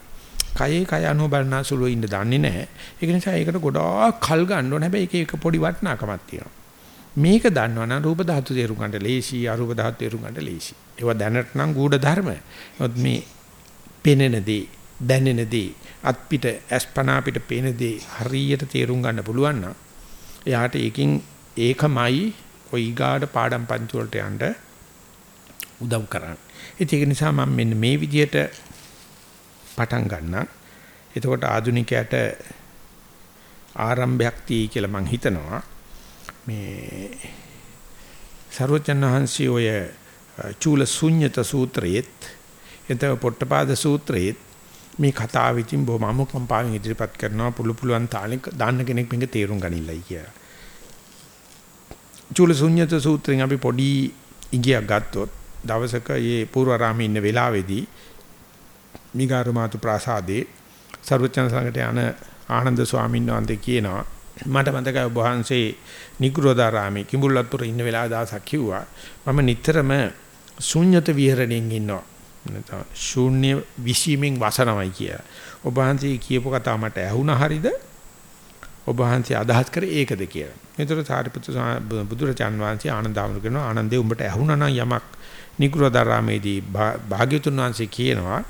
කයේ කය අනුව බලන සුළු ඉන්න දන්නේ නැහැ. ඒක නිසා ඒකට ගොඩාක් කල් ගන්න ඕන. හැබැයි ඒක එක පොඩි වටිනාකමක් තියෙනවා. මේක දන්නවනම් රූප ධාතු තේරුම් ගන්නට ලේසි, අරූප ධාතු තේරුම් ගන්නට ලේසි. ඒවා දැනට නම් ගුඪ ධර්ම. නමුත් මේ පෙනෙන දේ, දැනෙන දේ, අත්පිට, අස්පනා පිට පෙනෙන දේ හරියට තේරුම් ගන්න පුළුවන් නම් එයාට ඒකින් ඒකමයි ඔය ඊගාඩ පාඩම් පන්ති වලට යන්න උදව් කරන්නේ. ඒක නිසා මම මෙන්න මේ විදිහට පටන් ගන්නම්. එතකොට ආදුනිකයට ආරම්භයක් තියෙයි කියලා මම හිතනවා. මේ සර්වචන් වහන්සේ ඔය චූල ශුන්්‍යත සූත්‍රයේත් එතව පොට්ටපාද සූත්‍රයේත් මේ කතාව ඉතින් බොහොම අමුකම්පාවෙන් ඉදිරිපත් කරනවා. පුළු පුළුවන් තාලෙක දාන්න කෙනෙක් මේක තේරුම් ගනින්නයි කියලා. චූල ශුන්්‍යත සූත්‍රයෙන් අපි පොඩි ඉගියක් ගත්තොත් දවසක මේ පූර්වාරාමේ ඉන්න වෙලාවේදී මිගාරුමාතු ප්‍රාසාදේ සර්වචන සංඝට යන ආනන්ද ස්වාමීන් වහන්සේ කියනවා මට මතකයි ඔබ වහන්සේ නිග්‍රෝධාරාමේ කිඹුල්ලත්තුර ඉන්න වෙලාව දවසක් කිව්වා. මම නිතරම ශුන්්‍යත විහරණයෙන් ඉන්නවා. නැත්නම් ශූන්‍ය විසීමෙන් වසනමයි කිය. ඔබ වහන්සේ කියපු කතාව මට ඇහුණා හරියද? ඔබ වහන්සේ අදහස් කරේ ඒකද කියලා. ඒතර සාරිපුත්‍ර බුදුරජාන් වහන්සේ ආනන්දාමර කරනවා ආනන්දේ උඹට ඇහුණා නම් යමක් නිග්‍රෝධාරාමේදී භාග්‍යතුන් වහන්සේ කියනවා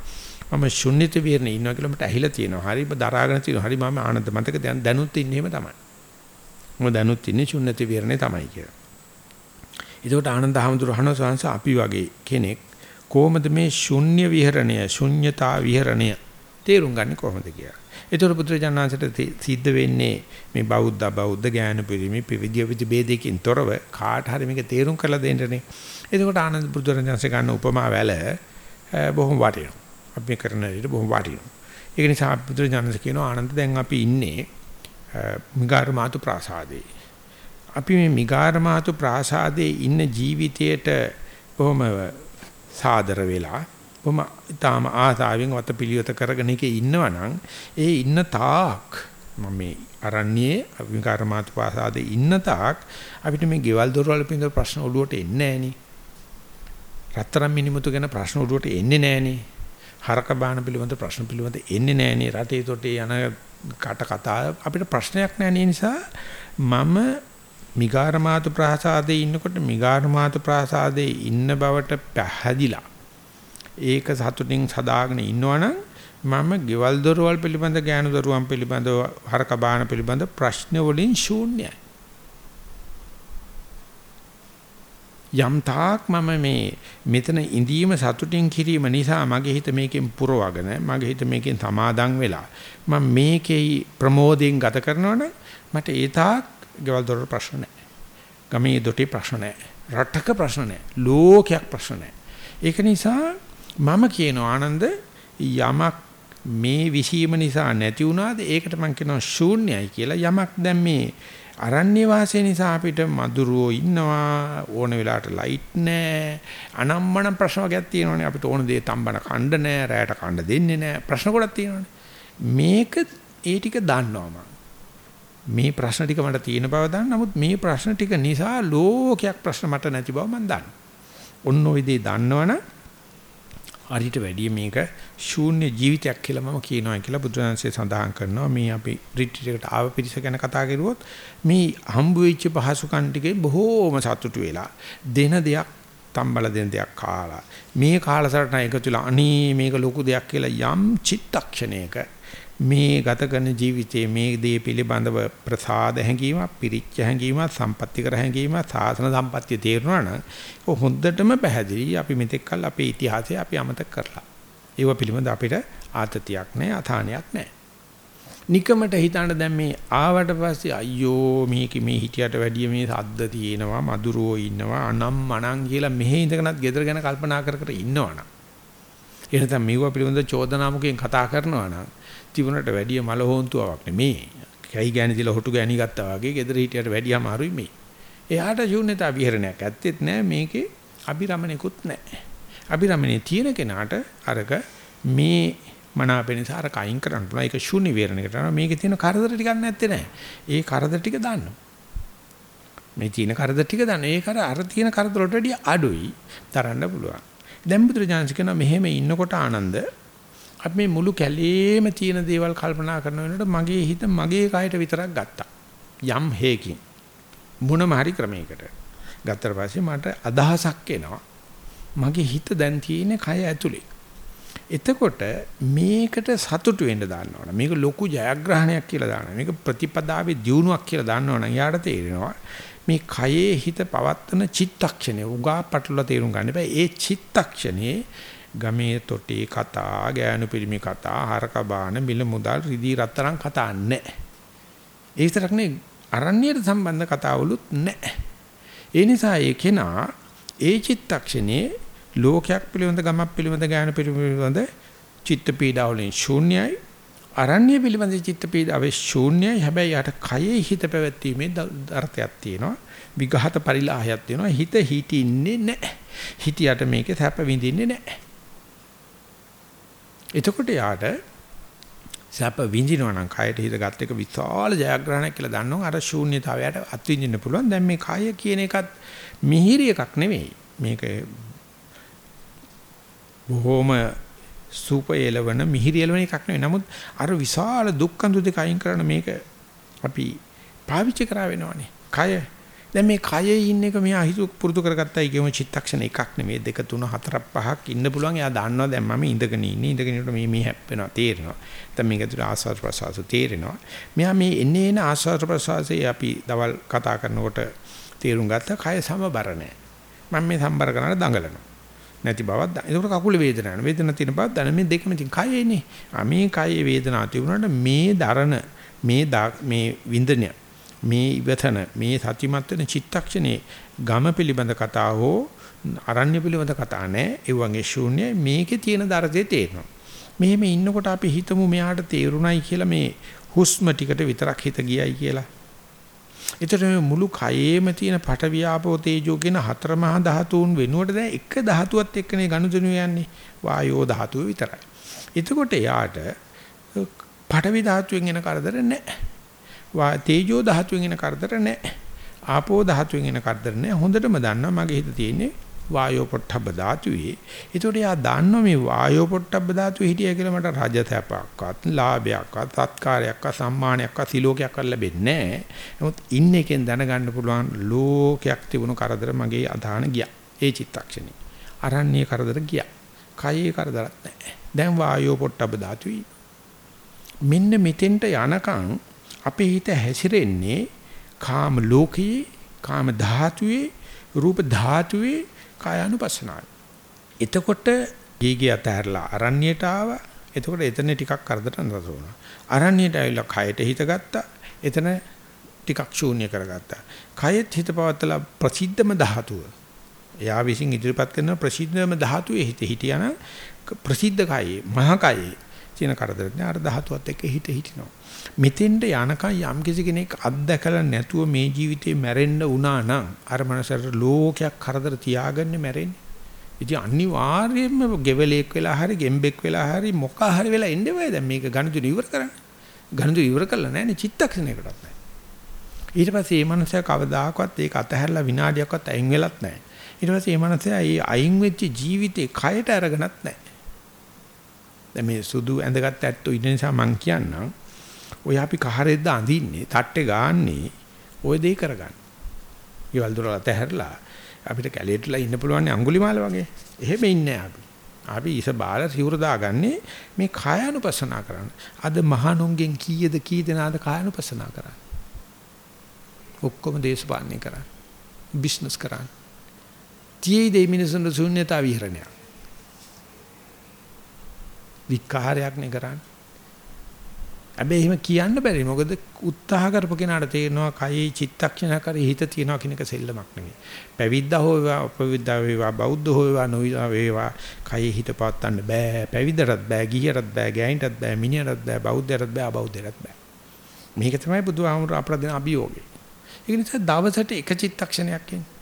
මම ශුන්්‍යත විහරණේ ඉන්නවා කියලා මට ඇහිලා තියෙනවා. හරි දරාගෙන තියෙනවා. හරි මම ආනන්ද මතක දැන් දැනුත් ඉන්නේ එහෙම තමයි. මම දැනුත් ඉන්නේ ශුන්්‍යත විහරණේ තමයි කියලා. ඒකට ආනන්ද හැමතුරහන සංස අපි වගේ කෙනෙක් කොහොමද මේ ශුන්‍ය විහරණය ශුන්‍යතා විහරණය තේරුම් ගන්නේ කොහොමද කියලා. ඒතර පුත්‍රජානන්සට සිද්ධ වෙන්නේ මේ බෞද්ධ බෞද්ධ ඥාන පිරිමි පිවිදිය විදි ભેදකින් තොරව කාට හරි මේක තේරුම් කරලා දෙන්නනේ. එතකොට ආනන්ද පුත්‍රජානන්සේ ගන්න උපමා වැල බොහොම වටිනවා. අපි කරන දේ බොහොම වටිනවා. ඒක නිසා බුදුරජාණන් කියනවා ආනන්ද දැන් අපි ඉන්නේ මිගාර මාතු ප්‍රාසාදේ. අපි මේ මිගාර මාතු ප්‍රාසාදේ ඉන්න ජීවිතයට බොහොම සාදර වෙලා බොහොම තාම ආසාවෙන් වත පිළිවෙත කරගෙන එකේ ඉන්නවනම් ඒ ඉන්න තාක් මම මේ අරණ්‍යයේ විකාර මාතු ප්‍රාසාදේ ඉන්න තාක් අපිට මේ ගෙවල් දොරවල් පිළිබඳ ප්‍රශ්න ඔළුවට එන්නේ නැහෙනි. රත්තරන් මිනිමුතු ගැන ප්‍රශ්න ඔළුවට එන්නේ නැහෙනි. හරක බාන පිළිබඳ ප්‍රශ්න පිළිබඳ එන්නේ නැහනේ රටේ තොටේ යන කට කතා අපිට ප්‍රශ්නයක් නැහැ නිසා මම මිගාරමාතු ප්‍රාසාදයේ ඉන්නකොට මිගාරමාතු ප්‍රාසාදයේ ඉන්න බවට පැහැදිලා. ඒක සතුටින් සදාගෙන ඉන්නවනම් මම ගෙවල් දොරවල් පිළිබඳ ඥාන දරුවන් පිළිබඳව හරක බාන පිළිබඳ ප්‍රශ්න වලින් ශූන්‍යයි. යම් තාක් මම මේ මෙතන ඉඳීම සතුටින් කිරීම නිසා මගේ හිත මේකෙන් පුරවගෙන මගේ හිත මේකෙන් සමාදන් වෙලා මම මේකේ ප්‍රමෝදයෙන් ගත කරනවනේ මට ඒ තාක් ගෙවල් දොර ප්‍රශ්න නැහැ. ගමේ දොටේ ප්‍රශ්න නැහැ. රටක ප්‍රශ්න නැහැ. ලෝකයක් ප්‍රශ්න නැහැ. ඒක නිසා මම කියනවා ආනන්ද යමක් මේ විසීම නිසා නැති වුණාද ඒකට මම කියනවා ශූන්‍යයි කියලා යමක් දැන් මේ අරණ්‍ය වාසය නිසා අපිට මදුරුවෝ ඉන්නවා ඕන වෙලාවට ලයිට් නැහැ අනම්මන ප්‍රශ්න වර්ගයක් තියෙනවානේ අපිට ඕන දේ තම්බන කණ්ඩ නැහැ රැයට කණ්ඩ දෙන්නේ නැහැ ප්‍රශ්න ගොඩක් තියෙනවානේ මේක ඒ ටික දන්නවා මේ ප්‍රශ්න ටික මට තියෙන බව දන්න. නමුත් මේ ප්‍රශ්න ටික නිසා ලෝකයක් ප්‍රශ්න මට නැති බව මම දන්නවා. ඔන්න ඔය දේ දන්නවනේ හරියට වැඩිය මේක ශූන්‍ය ජීවිතයක් කියලා මම කියනවා කියලා බුදුරජාණන්සේ සඳහන් කරනවා. මේ අපි රිට්‍රීට් එකට ආව පිරිස ගැන කතා කරුවොත් මේ හම්බ වෙච්ච පහසුකම් ටිකේ බොහෝම සතුටු වෙලා දෙන දෙයක් තම්බල දෙන දෙයක් කාලා. මේ කාලසටහන එකතුලා අනී මේක ලොකු දෙයක් කියලා යම් චිත්තක්ෂණයක මේ ගත කරන ජීවිතයේ මේ දේ පිළිබඳව ප්‍රසාද හැඟීමක් පිරිච්ච හැඟීමක් සම්පත්‍ති කර හැඟීමක් සාසන සම්පත්‍ය තේරුණා නම් හොඳටම පැහැදිලි. අපි මෙතෙක් කල් අපේ ඉතිහාසය අපි අමතක කරලා. ඒව පිළිබඳ අපිට ආතතියක් නැහැ, අථානයක් නැහැ. නිකමට හිතන්න දැන් මේ ආවට පස්සේ අයියෝ මේක මේ හිටියට වැඩිය මේ සද්ද තියෙනවා මధుරෝ ඉන්නවා අනම් මනම් කියලා මෙහෙ ඉඳගෙනත් ගෙදර ගැන කල්පනා කර කර ඉන්නවනම්. එහෙනම් මේවා පිළිබඳ චෝදනාමුකෙන් කතා කරනවා නම් තිබුණට වැඩිය මල හොන්තුවක් නෙමේ. කයි ගෑණි දිලා හොටු ගෑණි ගත්තා වගේ ගෙදර හිටියට වැඩිය අමාරුයි මේ. එයාට ශූන්‍යතා විහරණයක් ඇත්තෙත් නෑ මේකේ අබිරමණයකුත් නෑ. අබිරමණේ තියෙන කෙනාට අරක මේ මනාපෙනස අර කයින් කරන්න පුළුවන්. ඒක ශූන්‍ය විහරණයකට යනවා. මේකේ තියෙන කරදර ටිකක් නැත්තේ නෑ. ඒ කරදර ටික දාන්න. මේ තියෙන කරදර ටික දාන්න. ඒක අර අර තියෙන කරදර වලට වඩා අඩුයි. තරන්න පුළුවන්. දැන් බුදුරජාණන් කියන මෙහෙම ඉන්නකොට ආනන්ද අපි මේ මුළු කැලේම තියෙන දේවල් කල්පනා කරන වෙනකොට මගේ හිත මගේ කයට විතරක් ගත්තා. යම් හේකින් මොනම හරි ක්‍රමයකට. ගත්තට පස්සේ මට අදහසක් එනවා. මගේ හිත දැන් තියෙන්නේ කය ඇතුලේ. එතකොට මේකට සතුටු වෙන්න දාන්නවනේ. මේක ලොකු ජයග්‍රහණයක් කියලා දානවා. මේක ප්‍රතිපදාවේ දියුණුවක් කියලා දාන්නවනේ. යාට තේරෙනවා. මේ කයේ හිත පවත්තන චිත්තක්ෂණය උගා පටලලා තේරුම් ගන්න බෑ. ඒ චිත්තක්ෂණේ ගමේ තොටේ කතා, ගෑනු පිරිමි කතා, හරක බාන, මිල මුදල්, රිදී රත්තරන් කතා නැහැ. ඒ විතරක් නෙවෙයි අරණ්‍යයට සම්බන්ධ කතාවලුත් නැහැ. ඒ නිසා ඒ කෙනා ඒ චිත්තක්ෂණේ ලෝකයක් පිළිබඳ ගමක් පිළිබඳ ගෑනු පිළිබඳ චිත්ත පීඩාවලින් ශූන්‍යයි. අරණ්‍ය පිළිබඳ චිත්ත පීඩාවේ ශූන්‍යයි. හැබැයි යට කයේ හිත පැවැත්ීමේ අර්ථයක් තියෙනවා. විඝාත පරිලාහයක් තියෙනවා. හිත හිටින්නේ නැහැ. හිතියට මේකේ සැප විඳින්නේ නැහැ. එතකොට යාට සැප විඳිනවා නම් කයට හිත ගත් එක විශාල ජයග්‍රහණයක් කියලා දන්නවා. අර ශූන්‍යතාවයට අත්විඳින්න පුළුවන්. දැන් මේ කය කියන එකත් මිහිරි එකක් නෙවෙයි. මේක බොහොම සූප එලවන මිහිරි එලවන එකක් නෙවෙයි. නමුත් අර විශාල දුක්ඛඳු දෙක අයින් කරන මේක අපි පාවිච්චි කරා වෙනවනේ. කය දැන් මේ කයේ ඉන්න එක මෙහා හිතු පුරුදු කරගත්තයි කියමු චිත්තක්ෂණ එකක් නෙමෙයි. දෙක තුන හතර පහක් ඉන්න පුළුවන්. එයා දන්නවා දැන් මම ඉඳගෙන ඉන්නේ. ඉඳගෙන ඉන්නකොට මේ මේ හැප්පෙනවා තේරෙනවා. දැන් මේක ඇතුළේ ආස්වාද ප්‍රසවාස තේරෙනවා. මෙහා මේ එන්නේ එන ආස්වාද ප්‍රසවාසයේ අපි දවල් කතා කරනකොට තේරුම් ගත්තා කය සමබර නැහැ. මම මේ සම්බර කරන දඟලනවා. නැති බවක් ඒකට කකුලේ වේදනාවක් වේදනාවක් තියෙන බව දැන මේ දෙකම තියෙන කයේනේ. මේ කයේ වේදනාවක් තිබුණාට මේ දරන මේ මේ විඳින මේ ඉවතන මේ සතිමත් වෙන චිත්තක්ෂණේ ගම පිළිබඳ කතා හෝ අරණ්‍ය පිළිබඳ කතා නැහැ. ඒ වගේ ශූන්‍ය මේකේ තියෙන දරතේ තේරෙනවා. මෙහෙම ඉන්නකොට අපි හිතමු මෙයාට තේරුණයි කියලා මේ හුස්ම ටිකට විතරක් හිත ගියයි කියලා. ඒතර මුළු කයේම තියෙන පට වියාපෝ තේජෝ කියන හතර මහා ධාතුන් වෙනුවට දැන් එක ධාතුවත් එක්කනේ ගනුදෙනු යන්නේ. වායෝ ධාතුව විතරයි. එතකොට යාට පඨවි ධාතුවෙන් එන කරදර නැහැ. තේජෝ ධාතුවෙන් එන කරදර නැහැ. ආපෝ ධාතුවෙන් එන කරදර නැහැ. හොඳටම දන්නවා මගේ හිත තියෙන්නේ වායෝ පොට්ටබ්බ ධාතුවේ. ඒතකොට යා දන්නවා මේ වායෝ පොට්ටබ්බ ධාතුවේ හිටිය කියලා මට රජතැපක්වත්, ලාභයක්වත්, සත්කාරයක්වත්, සම්මානයක්වත්, සිලෝකයක්වත් ලැබෙන්නේ නැහැ. නමුත් ඉන්න එකෙන් දැනගන්න පුළුවන් ලෝකයක් තිබුණු කරදර මගේ අධාන ගියා. ඒ චිත්තක්ෂණේ. අරන්නේ කරදර ගියා. කයේ කරදරක් නැහැ. දැන් වායෝ පොට්ටබ්බ ධාතුවේ. මෙන්න මෙතෙන්ට යනකම් අපේ හිත හැසිරෙන්නේ කාම ලෝකයේ කාම ධාතුවේ රූප ධාතුවේ කායानुපස්සනාවයි. එතකොට ගීගේ අතහැරලා අරණ්‍යයට ආවා. එතකොට එතන ටිකක් කරදර නතර වුණා. අරණ්‍යයට ඇවිල්ලා කයට හිත ගත්තා. එතන ටිකක් ශූන්‍ය කරගත්තා. කයෙත් හිත පවත්තලා ප්‍රසිද්ධම ධාතුව. එයා විසින් ඉදිරිපත් කරන ප්‍රසිද්ධම ධාතුවේ හිත හිටියන ප්‍රසිද්ධ කයේ මහා කයේ තියෙන කරදර නෑ අර ධාතුවත් එක්ක හිත හිටිනවා. මෙතෙන්ට යනකම් යම් කිසි කෙනෙක් අත්දකලා නැතුව මේ ජීවිතේ මැරෙන්න වුණා නම් අර මනසට ලෝකයක් කරදර තියාගන්නේ මැරෙන්නේ. ඉතින් අනිවාර්යයෙන්ම ගෙවලෙක් වෙලා හරි ගෙම්බෙක් වෙලා හරි මොක හරි වෙලා එන්නේ වෙයි දැන් මේක ගණිතු ඉවර කරන්න. ගණිතු ඉවර කළා නෑනේ චිත්තක්ෂණයකටත් නෑ. ඊට පස්සේ මේ මනුස්සයා කවදාකවත් ඒක අතහැරලා විනාඩියක්වත් අයින් වෙලත් නෑ. ඊට පස්සේ මේ මනුස්සයා මේ අයින් වෙච්ච ජීවිතේ කයට අරගෙනත් නෑ. දැන් මේ සුදු ඇඳගත් ඇත්තෝ ඉන්න නිසා මං කියන්නම් ඔය අපි කහරෙද්ද අඳින්නේ, තට්ටේ ගාන්නේ ඔය දේ කරගන්න. ඊවල දොරල තැහැරලා අපිට කැලේටලා ඉන්න පුළුවන් අඟුලිමාල වගේ. එහෙම ඉන්නේ අපි. අපි ඉස බාල සිවුර දාගන්නේ මේ කායानुපසනා කරන්න. අද මහණුන්ගෙන් කීයද කී දෙනාද කායानुපසනා කරන්නේ? ඔක්කොම දේශපාලනය කරන්නේ. බිස්නස් කරන්නේ. තියේ දෙයි මිනිසුන් ශූන්‍යතාව විහරණය. විකාරයක් නේ කරන්නේ. හැබැයි එහෙම කියන්න බැරි. මොකද උත්සාහ කරපු කෙනාට තේරෙනවා කයේ චිත්තක්ෂණයක් හරි හිත තියනවා කියන එක සෙල්ලමක් නෙමෙයි. පැවිද්දා හෝ වේවා, අපවිද්දා වේවා, බෞද්ධ හෝ වේවා, නොවිදා වේවා කයේ හිත පවත්වන්න බෑ. පැවිද්දටත් බෑ, ගිහියටත් බෑ, ගෑනිටත් බෑ, මිනිහටත් බෑ, බෞද්ධයටත් බෑ, අබෞද්ධයටත් බෑ. මේක තමයි බුදුහාමුදුර අපට දෙන අභියෝගය. ඒ නිසා දවසට එක චිත්තක්ෂණයක් එන්නේ.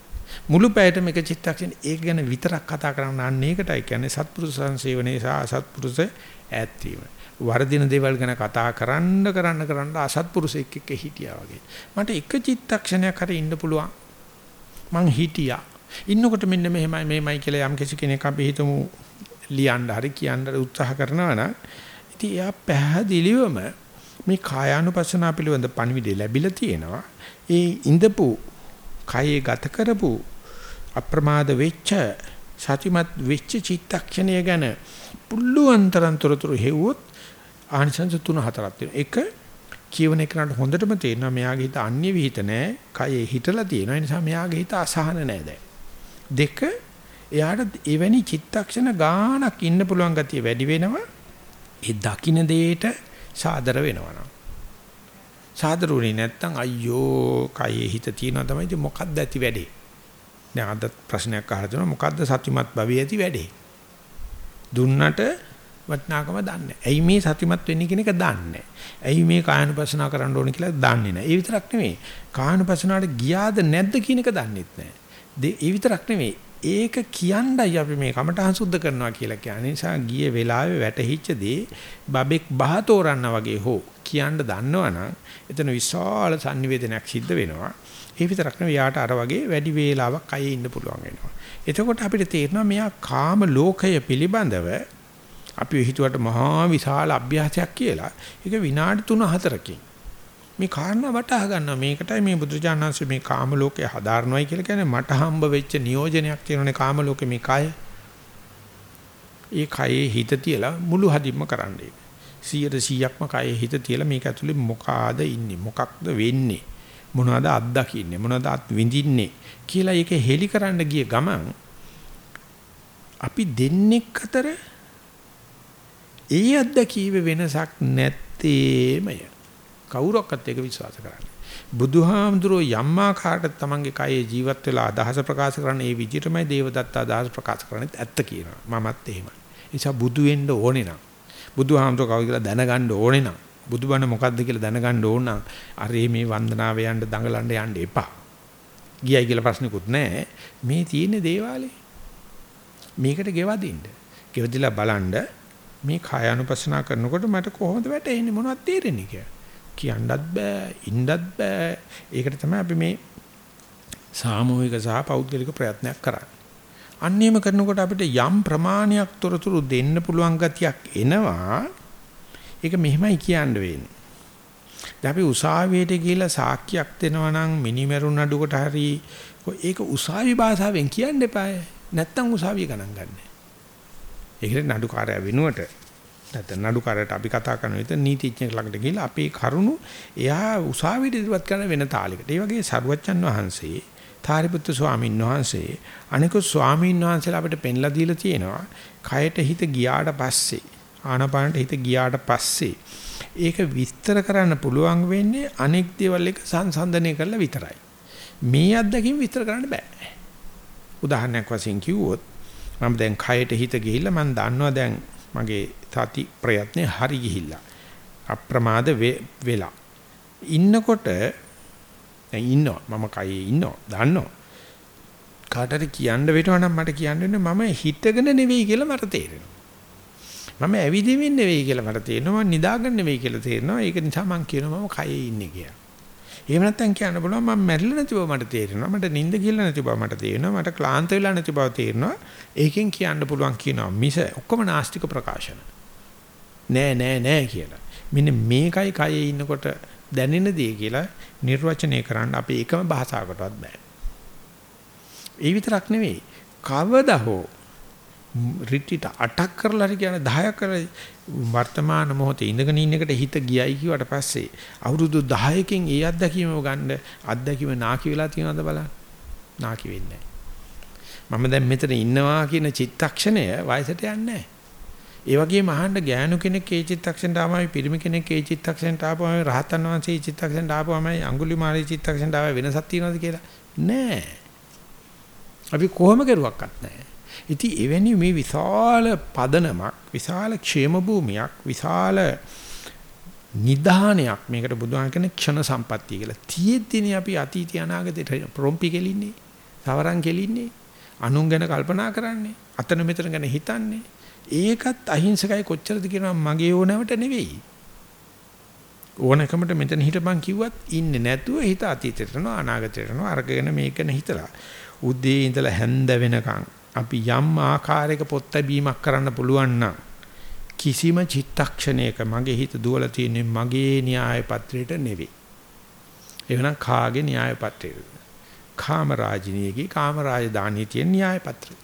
මුළු පැයටම එක චිත්තක්ෂණ ඒක ගැන විතරක් කතා කරන්න අන්න ඒකටයි කියන්නේ සත්පුරුෂ සංසේවනයේ සහ අසත්පුරුෂ ඈත් වීම. වර්ධින දේවල් ගැන කතා කරන්න කරන්න කරන්න අසත්පුරුෂෙක් එක්ක හිටියා වගේ. මට එක චිත්තක්ෂණයක් හරි ඉන්න පුළුවන්. මං හිටියා. ඉන්නකොට මෙන්න මෙහෙමයි මෙහෙමයි කියලා යම් කිසි කෙනෙක් අපි හිතමු ලියන්න හරි කියන්න උත්සාහ කරනවා නම් ඉතින් එයා පැහැදිලිවම මේ කායානුපස්සනා පිළිබඳ පණිවිඩය ලැබිලා තියෙනවා. ඒ ඉඳපු කයේ ගත කරපු අප්‍රමාද වෙච්ච සතිමත් වෙච්ච චිත්තක්ෂණය ගැන පුළුවන් තරම් තොරතුරු හෙව්වොත් ආනිසංස තුන හතරක් තියෙනවා. එක කියවන එකනට හොඳටම තේරෙනවා මෙයාගේ හිත අන්‍ය විහිිත නෑ. කයේ හිටලා තියෙනවා. ඒ නිසා මෙයාගේ හිත අසහන නෑ දැන්. දෙක එයාට එවැනි චිත්තක්ෂණ ගානක් ඉන්න පුළුවන් ගතිය වැඩි වෙනවා. ඒ දකින්න දෙයට සාදර වෙනවා නම්. සාදරුනේ නැත්තම් අයියෝ කයේ හිත තියනවා තමයි ඉතින් මොකක්ද ඇති වැඩේ. දැන් අද ප්‍රශ්නයක් අහලා තියෙනවා මොකද්ද සත්‍යමත් භවයේ ඇති වැඩේ. දුන්නට වටනාකම දන්නේ. ඇයි මේ සතිමත් වෙන්නේ කියන එක දන්නේ. ඇයි මේ කායනුපසනාව කරන්න ඕනේ කියලා දන්නේ නැහැ. ඒ විතරක් නෙමෙයි. කායනුපසනාවට ගියාද නැද්ද කියන එක දන්නෙත් නැහැ. ඒ විතරක් නෙමෙයි. ඒක කියන්නයි අපි මේ කමඨහං සුද්ධ කරනවා කියලා කියන්නේ. නිසා ගිය වෙලාවේ වැටහිච්ච දේ බබෙක් බහ තෝරන්න වගේ හෝ කියන්න දන්නවනම් එතන විශාල sannivedanayak සිද්ධ වෙනවා. ඒ විතරක් නෙවෙයි යාට අර වගේ වැඩි වේලාවක් අයේ ඉන්න පුළුවන් වෙනවා. එතකොට අපිට තේරෙනවා මෙයා කාම ලෝකය පිළිබඳව අපි හිතුවට මහා විශාල අභ්‍යාසයක් කියලා. ඒක විනාඩි 3-4කින් මේ කාරණා වටහා ගන්නවා. මේකටයි මේ බුදුජානනාංශ මේ කාම ලෝකේ හදාarනොයි කියලා කියන්නේ. මට හම්බ වෙච්ච නියෝජනයක් තියෙනනේ කාම ලෝකේ මේ කය. ඒ කයේ හිත තියලා මුළු හදින්ම කරන්නේ. 100%ක්ම කයේ හිත තියලා මේක ඇතුලේ මොකාද ඉන්නේ? මොකක්ද වෙන්නේ? මොනවද අත්දකින්නේ? මොනවද අත් විඳින්නේ? කියලා ඒක හෙලි කරන්න ගිය ගමන් අපි දෙන්නෙක් අතර ඒ අත්දැකීම වෙනසක් නැත්තේමය කවුරක්වත් ඒක විශ්වාස කරන්නේ බුදුහාමුදුරෝ යම් ආකාරයකට තමන්ගේ කයේ ජීවත් වෙලා අදහස ප්‍රකාශ කරන ඒ විදිහටමයි දේවදත්ත අදහස ප්‍රකාශ කරන්නේ ඇත්ත කියනවා මමත් එහෙමයි ඒ නිසා බුදු වෙන්න ඕනේ නම් බුදුහාමුදුර කවුද කියලා දැනගන්න ඕනේ නම් බුදුබණ මොකද්ද කියලා දැනගන්න ඕන නම් අර මේ වන්දනාව යන්න දඟලන්න යන්න එපා. ගියයි කියලා ප්‍රශ්නකුත් නැහැ. මේ තියෙන දේවාලේ. මේකට ගෙවදින්න. ගෙවදිලා බලන්න මේ කාය අනුපස්සනා කරනකොට මට කොහොමද වැටෙන්නේ මොනවද තේරෙන්නේ කියලා. කියන්නත් බෑ, ඉන්නත් බෑ. ඒකට තමයි අපි මේ සාමූහික සහ පෞද්ගලික ප්‍රයත්නයක් කරන්නේ. අන්නේම කරනකොට අපිට යම් ප්‍රමාණයක් තොරතුරු දෙන්න පුළුවන් ගතියක් එනවා. ඒක මෙහෙමයි කියන්න වෙන්නේ. දැන් අපි උසාවියට ගිහිල්ලා සාක්කියක් දෙනවා නම් මිනිමෙරුන් නඩුවට හරි ඒක උසාවි භාෂාවෙන් කියන්න එපායි. නැත්තම් උසාවිය ගණන් ගන්න. ඒකට නඩුකාරය වෙනුවට නැත්නම් නඩුකාරයට අපි කතා කරන විට නීතිඥයෙක් ළඟට ගිහිල්ලා අපේ කරුණු එයා උසාවියට ඉදිරිපත් කරන වෙන තාලයකට. ඒ වගේ සරුවච්චන් වහන්සේ තාරිපුත්තු ස්වාමීන් වහන්සේ අනිකුත් ස්වාමීන් වහන්සේලා අපිට පෙන්ලා දීලා තියෙනවා කයට හිත ගියාට පස්සේ ආනපානට හිත ගියාට පස්සේ ඒක විස්තර කරන්න පුළුවන් වෙන්නේ අනෙක් දේවල් එක සංසන්දනය කරලා විතරයි. මේ අත්දැකීම් විස්තර කරන්න බෑ. උදාහරණයක් වශයෙන් කිව්වොත් මම දැන් කයට හිත ගිහිල්ලා මම දන්නවා දැන් මගේ තති ප්‍රයත්නේ හරි ගිහිල්ලා. අප්‍රමාද වෙලා. ඉන්නකොට දැන් ඉන්නවා. මම කයේ ඉන්නවා. දන්නවා. කාටට කියන්න වෙනවා නම් මට කියන්න වෙන්නේ මම හිතගෙන නෙවෙයි කියලා මට තේරෙනවා. මම ඇවිදින්මින් නෙවෙයි කියලා මට තේරෙනවා. මම නිදාගෙන නෙවෙයි කියලා තේරෙනවා. ඒක නිසා මම කියනවා මම කයේ ඉන්නේ කියලා. එහෙම නැත්නම් කියන්න බලන්න මම මැරිලා නැති බව මට තේරෙනවා. මට නිින්ද කියලා නැති බව මට තේරෙනවා. මට ක්ලාන්ත වෙලා නැති බව තේරෙනවා. ඒකෙන් කියන්න පුළුවන් කියනවා මිස ඔක්කොම නාස්තික ප්‍රකාශන. නෑ නෑ නෑ කියලා. මෙන්න මේකයි කයේ ඉන්නකොට දැනෙන දේ කියලා නිර්වචනය කරන්න අපි එකම භාෂාවකටවත් බෑ. ඒ විතරක් නෙවෙයි. කවදා හෝ රිට්‍රීට් 8ක් කරලා හරි කියන 10ක් කරලා වර්තමාන මොහොතේ ඉඳගෙන ඉන්න එකට හිත ගියයි කිව්වට පස්සේ අවුරුදු 10කින් ඒ අත්දැකීම ගන්න අත්දැකීම නාකි වෙලා තියෙනවද බලන්න. නාකි වෙන්නේ මම දැන් මෙතන ඉන්නවා කියන චිත්තක්ෂණය වයසට යන්නේ නැහැ. ඒ වගේම අහන්න ගෑනු කෙනෙක් ඒ චිත්තක්ෂණයට ආවමයි පිරිමි කෙනෙක් ඒ චිත්තක්ෂණයට ආවමයි රහතන් වහන්සේ ඒ චිත්තක්ෂණයට ආවමයි අඟුලිමාලේ චිත්තක්ෂණයට ආව වෙනසක් තියෙනවද කියලා නෑ. අපි කොහොම කරුවක්වත් නෑ. ඉතින් එවැනි මේ විශාල පදනමක් විශාල ക്ഷേම භූමියක් විශාල නිධානයක් මේකට බුදුහාම කියන ක්ෂණ සම්පත්තිය කියලා. තියෙද්දිනේ අපි අතීතය අනාගතයට ප්‍රොම්පි කෙලින්නේ. සවරන් කෙලින්නේ. අනුන් ගැන කල්පනා කරන්නේ. අතන මෙතන ගැන හිතන්නේ. ඒකත් අහිංසකයි කොච්චරද කියනවා මගේ ඕනවට නෙවෙයි. ඕනකමට මෙතන හිටපන් කිව්වත් ඉන්නේ නැතුව හිත අතීතයට යනවා අනාගතයට යනවා අරගෙන මේකන හිතලා උදේ ඉඳලා හැන්ද වෙනකන් අපි යම් ආකාරයක පොත් බැීමක් කරන්න පුළුවන් නම් කිසිම චිත්තක්ෂණයක මගේ හිත දුවලා තියෙන්නේ මගේ න්‍යාය පත්‍රයට නෙවෙයි. එවනම් කාගේ න්‍යාය පත්‍රයද? කාමරාජිනියගේ කාමරාජධානියේ තියෙන න්‍යාය පත්‍රය.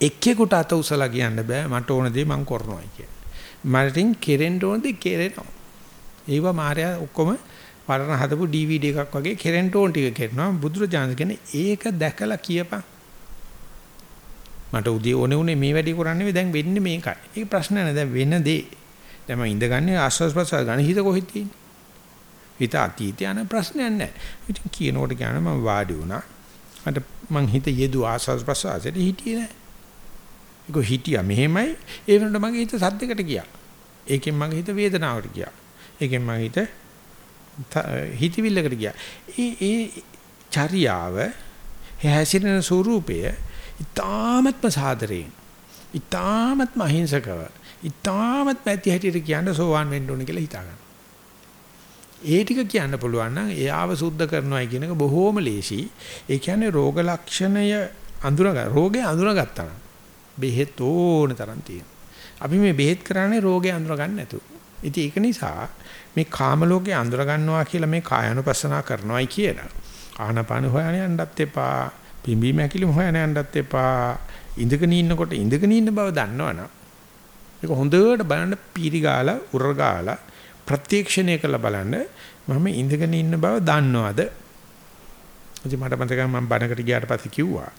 එක්කෙකුට අත උසලා කියන්න බෑ මට ඕන දේ මං කරනවායි කියලා. මරින් කෙරෙන්න ඕන දේ කෙරෙනවා. ඒව මාර්යා ඔක්කොම පරණ හදපු DVD එකක් වගේ කෙරෙන්න ඕන ටික කරනවා. බුදුරජාණන් කියන්නේ ඒක දැකලා කියපන්. මට උදේ ඕනේ උනේ මේ වැඩේ කරන්නේ දැන් වෙන්නේ මේකයි. ඒක ප්‍රශ්න නෑ දැන් වෙන දේ. දැන් මම ඉඳගන්නේ ආස්වාස් ප්‍රසාර ගණ හිත කොහෙද තියෙන්නේ? හිත අතීතය යන ප්‍රශ්නයක් නෑ. ඉතින් කියනකොට කියන මම වාඩි වුණා. මට මං හිත යෙදු ආස්වාස් ප්‍රසාරෙට හිටියේ නෑ. ඒක හිටියා මෙහෙමයි ඒ වෙනකොට මගේ හිත සද්දයකට ගියා. ඒකෙන් මගේ හිත වේදනාවට ගියා. ඒකෙන් මගේ හිත හිතවිල්ලකට ගියා. ඒ ඒ චර්යාව හැසිරෙන ස්වરૂපය ඉතාමත්ම සාදරයෙන් ඉතාමත්ම අහිංසකව ඉතාමත්ම ඇති හැටියට කියන්න සෝවාන් වෙන්න ඕන කියලා හිතා ගන්න. ඒ ටික කියන්න පුළුවන් නම් එයාව සුද්ධ කරනවායි කියන එක බොහොම ලේසි. ඒ කියන්නේ රෝග ලක්ෂණය අඳුනගා රෝගේ අඳුනගත්තා නම් බෙහෙත් ඕන තරම් තියෙනවා. අපි මේ බෙහෙත් කරන්නේ රෝගේ අඳුනගන්න නැතුව. ඉතින් ඒක නිසා මේ කාම ලෝකේ අඳුර ගන්නවා කියලා මේ කායानुපස්සනා කරනවායි කියලා ආනපාන හොයන යන්නත් එපා පිම්බීම ඇකිලිම හොයන යන්නත් එපා. ඉඳගෙන ඉන්නකොට ඉඳගෙන ඉන්න බව දන්නවනම් ඒක හොඳට බලන්න පීරි ගාලා උරර ගාලා ප්‍රත්‍යක්ෂණය කරලා බලන්න මම ඉඳගෙන ඉන්න බව දන්නවද? ඉතින් මට මතකයි මම බණකට ගියාට පස්සේ කිව්වා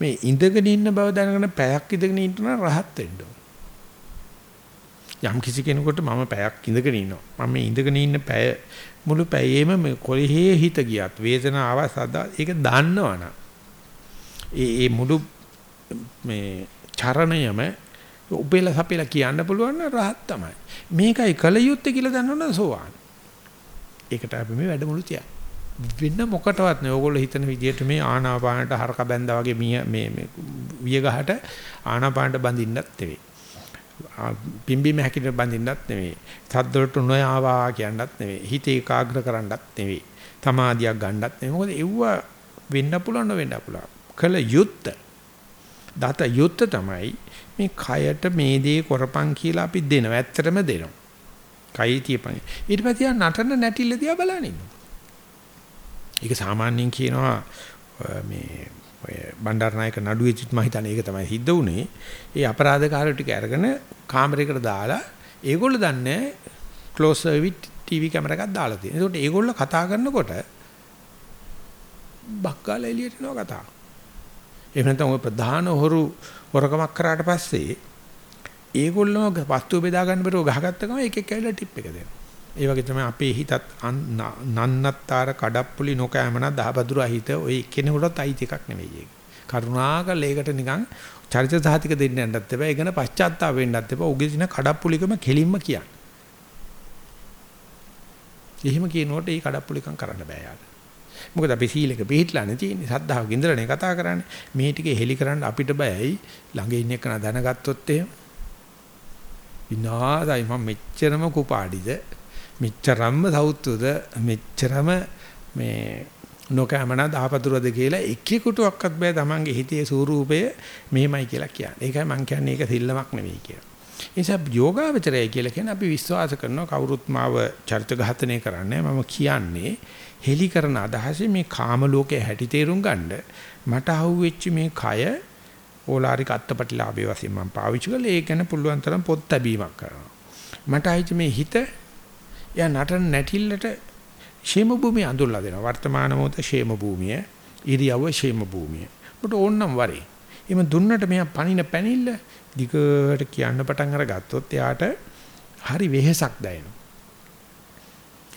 මේ ඉඳගෙන ඉන්න බව දැනගෙන පැයක් ඉඳගෙන ඉන්නවා රහත් වෙන්න ඕන. යම් කිසි කෙනෙකුට මම පැයක් ඉඳගෙන ඉන්නවා. මම මේ ඉඳගෙන ඉන්න පැය මුළු පැයේම මේ කොළේ හිත ගියත් වේදනාව සදා ඒක දන්නවනම් ඒ ඒ මුළු මේ චරණයම උපෙල සපෙලා කියන්න පුළුවන් නම් රහත් තමයි. මේකයි කල යුත්තේ කියලා දන්නවනම් සෝවාන්. ඒකට අපි මේ වැඩමුළු තියන්නේ. වෙන මොකටවත් නෑ. ඕගොල්ලෝ හිතන විදිහට මේ ආනාපානට හරක බැඳා වගේ මිය මේ මේ විය ගහට ආනාපානට බඳින්නත් නෙවෙයි. පිම්බීම හැකිට බඳින්නත් නෙවෙයි. සද්දවලට නොයාවා කියන්නත් නෙවෙයි. හිත ඒකාග්‍ර කරන්නත් නෙවෙයි. තමාදියක් ගන්නත් නෙවෙයි. මොකද එව්ව වෙන්න පුළුවන් නොවෙන්න පුළුවන්. කල යුත්ත. දත යුත්ත තමයි මේ කයට මේ දේ කරපන් කියලා අපි දෙනවා. ඇත්තටම දෙනවා. කයි තියපන්. ඊට පස්සේ නටන නැටිල්ල දිහා බලන ඉන්නවා. ඒක සාමාන්‍යයෙන් කියනවා මේ ඔය බණ්ඩාරනායක නඩුවේදිත් මම හිතන්නේ ඒක තමයි සිද්ධ වුනේ. ඒ අපරාධකාරයෝ ටික අරගෙන කාමරයකට දාලා ඒගොල්ලෝ දන්නේ ක්ලෝස් සර්විස් ටීවී කැමරා එකක් දාලා තියෙනවා. ඒකට ඒගොල්ලෝ කතා කරනකොට බක්කාල එළියට එනවා කතා. එහෙම නැත්නම් ඔය ප්‍රධාන හොරු හොරකමක් කරාට පස්සේ ඒගොල්ලෝ වස්තු බෙදා ගන්න බැරුව ගහගත්ත ගමන් එක එක ඇවිල්ලා ටිප් එක දෙනවා. ඒ වගේ තමයි අපේ හිතත් නන්නත්තර කඩප්පුලි නොකෑමන දහබදුර හිත ඔය කෙනෙකුටත් අයිති එකක් නෙවෙයි ඒක. කරුණාකර ඒකට නිකන් චරිත සාහිතික දෙන්න යන්නත් එපා. ඒකන පශ්චාත්තාප වෙන්නත් එපා. උගේ දින කඩප්පුලිකම කෙලින්ම කියන්න. එහෙම කියනකොට ඒ කඩප්පුලිකම් කරන්න බෑ යාට. මොකද අපි සීලක පිළිట్లా නැතිනේ. සද්ධාවක ඉඳලානේ කතා කරන්නේ. මේ ටික හෙලි කරන්න අපිට බයයි. ළඟ ඉන්න එක දැනගත්තොත් එහෙම විනාසයි මම මෙච්චරම කුපාඩිද මෙච්චරම්ම සෞතුද මෙච්චරම මේ නොකෑමන දහපතුරද කියලා එක්කෙකුටවත් බෑ තමන්ගේ හිතේ ස්වරූපය මෙහෙමයි කියලා කියන්නේ. ඒකයි මම කියන්නේ ඒක සිල්ලමක් නෙවෙයි කියලා. ඒ නිසා යෝගාවචරය කියලා කියන්නේ අපි විශ්වාස කරනවා කවුරුත් මාව චරිත ඝාතනය කරන්නේ මම කියන්නේ හෙලි කරන අදහසේ මේ කාම ලෝකයේ හැටි තේරුම් ගන්න මට අහුවෙච්ච මේ කය ඕලාරික අත්පටිලාභය වශයෙන් මම පාවිච්චි කළා ඒ ගැන පුළුවන් තරම් පොත් තැබීමක් කරනවා. මට ආයිත් මේ හිත එයා නටන නැටිල්ලට ෂේම භූමිය අඳුල්ලා දෙනවා. වර්තමාන මොහොත ෂේම භූමිය, ඉරියව්ව ෂේම භූමිය. ඔබට ඕනනම් වරේ. එimhe දුන්නට මෙයා පණින පැනිල්ල දිගට කියන්න පටන් අරගත්තොත් එයාට හරි වෙහෙසක් දැනෙනවා.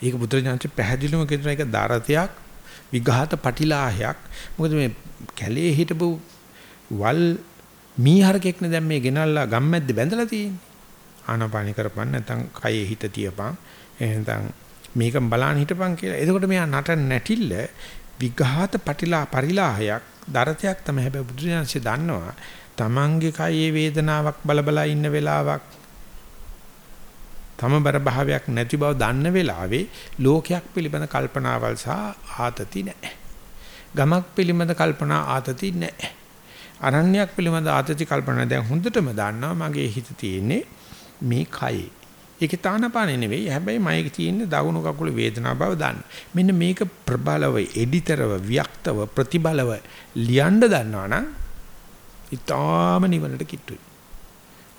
ඒක බුදුරජාණන් පැහැදිලිවම කියන එක දරතයක් විඝාත පටිලාහයක්. මොකද මේ කැලේ හිටපු වල් මීහරකෙක්නේ දැන් මේ ගෙනල්ලා ගම්මැද්ද බැඳලා තියෙන්නේ. ආනාපානි කරපන් නැත්නම් කයේ හිත තියපන්. එහෙනම් මේක බලන්න හිටපන් කියලා. එතකොට මෙයා නට නැටිල්ල විඝාත පටිලා පරිලාහයක් දරතයක් තමයි හැබැයි බුදුරජාණන්සේ දන්නවා. Tamange කයේ වේදනාවක් බලබලා ඉන්න වෙලාවක් තමබර භාවයක් නැති බව දන්න වෙලාවේ ලෝකයක් පිළිබඳ කල්පනාවල් සහ ආතති නැහැ. ගමක් පිළිබඳ කල්පනා ආතති නැහැ. අරණ්‍යයක් පිළිබඳ ආතති කල්පනා දැන් හොඳටම දන්නවා මගේ හිත තියෙන්නේ මේ කයේ. ඒකේ තානපානෙ නෙවෙයි. හැබැයි මගේ තියෙන්නේ දකුණු කකුල වේදනාව බව දන්න. මෙන්න මේක ප්‍රබලව, එඩිතරව, ව්‍යක්තව, ප්‍රතිබලව ලියන්න දන්නවනම් ඊටාම නිවනට කිට්ටුයි.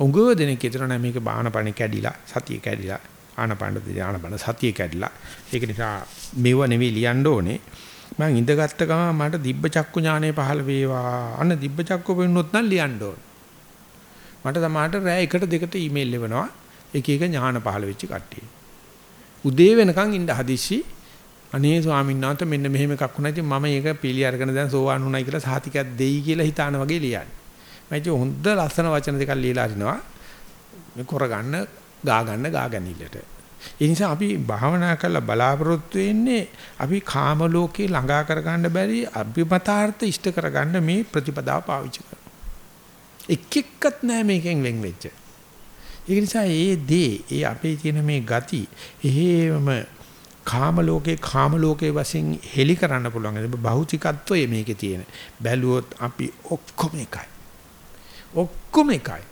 උගව දෙනෙක් හිතන මේක බාහනපණ කැඩිලා සතිය කැඩිලා ආනපණ්ඩ ධානපණ සතිය කැඩිලා. ඒක නිසා මෙව නෙවෙයි ලියන්න ඕනේ. මම ඉඳගත්ත ගමන් මට දිබ්බ චක්කු ඥානෙ පහළ වේවා. අන්න දිබ්බ චක්කු වෙන්නොත් නම් ලියන්න ඕනේ. මට තමාට රෑ එකට දෙකට ඊමේල් එවනවා. එක එක ඥාන පහළ වෙච්ච කට්ටිය. උදේ වෙනකන් ඉඳ හදිස්සි අනේ ස්වාමීන් වහන්සේ මෙන්න මෙහෙම එකක් වුණා. ඉතින් මම ඒක පිළි අරගෙන දැන් සෝවාන් වුණයි කියලා සාතිකයක් දෙයි කියලා හිතාන වගේ ලියන්නේ. මම හොඳ ලස්සන වචන දෙකක් ලියලා අරිනවා. මේ කරගන්න ගා ගන්න ගා ගැනීමලට ඒ නිසා අපි භාවනා කරලා බලාපොරොත්තු වෙන්නේ අපි කාම ලෝකේ ළඟා කරගන්න බැරි අභිමතාර්ථ ඉෂ්ට කරගන්න මේ ප්‍රතිපදාව පාවිච්චි කරනවා. එක් එක්කත් නෑ මේකෙන් වෙන් වෙච්ච. ඒ නිසා ඒ දේ ඒ අපේ තියෙන මේ ගති එහෙම කාම ලෝකේ කාම ලෝකේ වශයෙන් හෙලි කරන්න පුළුවන්. බහුතිකත්වයේ මේකේ තියෙන. බැලුවොත් අපි ඔක්කොම එකයි. ඔක්කොම එකයි.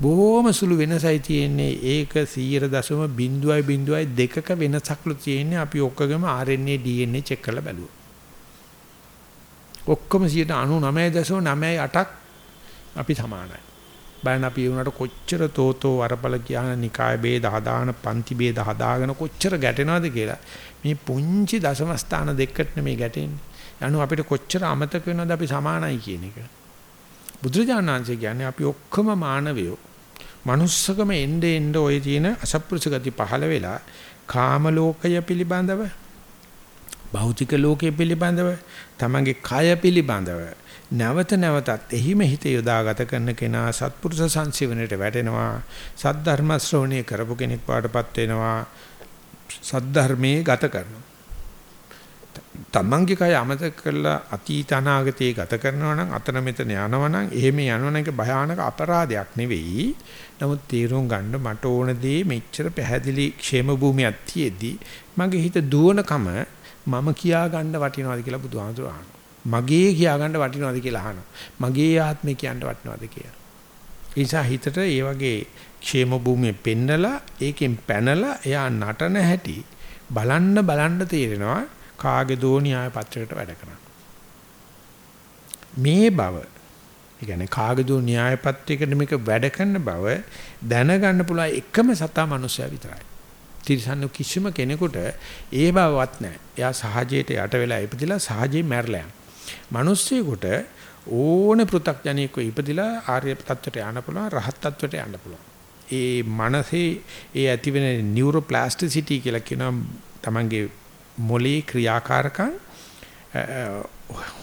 බොහොම සුළු වෙනසයි තියෙන්නේ ඒක 0.0.0යි දෙකක වෙනසක්ලු තියෙන්නේ අපි ඔක්කොගම RNA DNA චෙක් කරලා බැලුවා. ඔක්කොම 99.98ක් අපි සමානයි. බලන්න අපි උනට කොච්චර තෝතෝ වරපල කියන නිකාය ભેද හදාන පන්ති ભેද හදාගෙන කොච්චර ගැටෙනවද කියලා මේ පුංචි දශම ස්ථාන දෙකකට මේ ගැටෙන්නේ. යනු අපිට කොච්චර අමතක වෙනවද අපි සමානයි කියන එක. බුදුරජාණන් වහන්සේ කියන්නේ අපි ඔක්කොම මානවයෝ. manussකම එnde එnde ඔය තියෙන අසප්පුරුෂ ගති පහළ වෙලා කාම ලෝකය පිළිබඳව භෞතික ලෝකයේ පිළිබඳව තමන්ගේ කය පිළිබඳව නැවත නැවතත් එහිම හිත යොදාගත කරන කෙනා සත්පුරුෂ සංසිවණයට වැටෙනවා සද්ධර්ම ශ්‍රවණය කරපු කෙනෙක් වාටපත් වෙනවා සද්ධර්මයේ ගත කරනවා තමන්ගේ කය අමතක කරලා අතීත අනාගතේ ගත කරනවා නම් අතන මෙතන යනවා නම් එහෙම යනවා නම් භයානක අපරාධයක් නෙවෙයි. නමුත් තීරුම් ගන්න මට ඕන දේ මෙච්චර පැහැදිලි ക്ഷേම භූමියක් තියේදී මගේ හිත දුවනකම මම කියා ගන්න වටිනවද කියලා බුදුහාමුදුර අහනවා. මගේ කියා ගන්න වටිනවද කියලා අහනවා. මගේ ආත්මේ කියන්න වටිනවද කියලා. ඒ නිසා හිතට ඒ වගේ ക്ഷേම භූමිය පෙන්නලා ඒකෙන් පැනලා එයා නටන හැටි බලන්න බලන්න තේරෙනවා කාගේ දෝ න්‍යාය පත්‍රයකට වැඩ කරනවා. මේ බව ඒ කියන්නේ කාගේ දෝ න්‍යාය පත්‍රයකට මේක වැඩ කරන බව දැනගන්න පුළුවන් එකම සතා මනුස්සයා විතරයි. තිරසන්න කිසිම කෙනෙකුට ඒ බවවත් නැහැ. එයා සහජයට යට වෙලා ඉපදිලා සහජේ මැරලා යනවා. මිනිස්සෙකුට ඕන පෘ탁ජනියෙක් ඉපදිලා ආර්ය තත්වයට යන්න පුළුවන් රහත් තත්වයට යන්න පුළුවන්. ඒ මනසේ ඒ ඇතිවෙන නියුරෝප්ලාස්ටිසිටි කියලා කියන තමන්ගේ මොලේ ක්‍රියාකාරකම්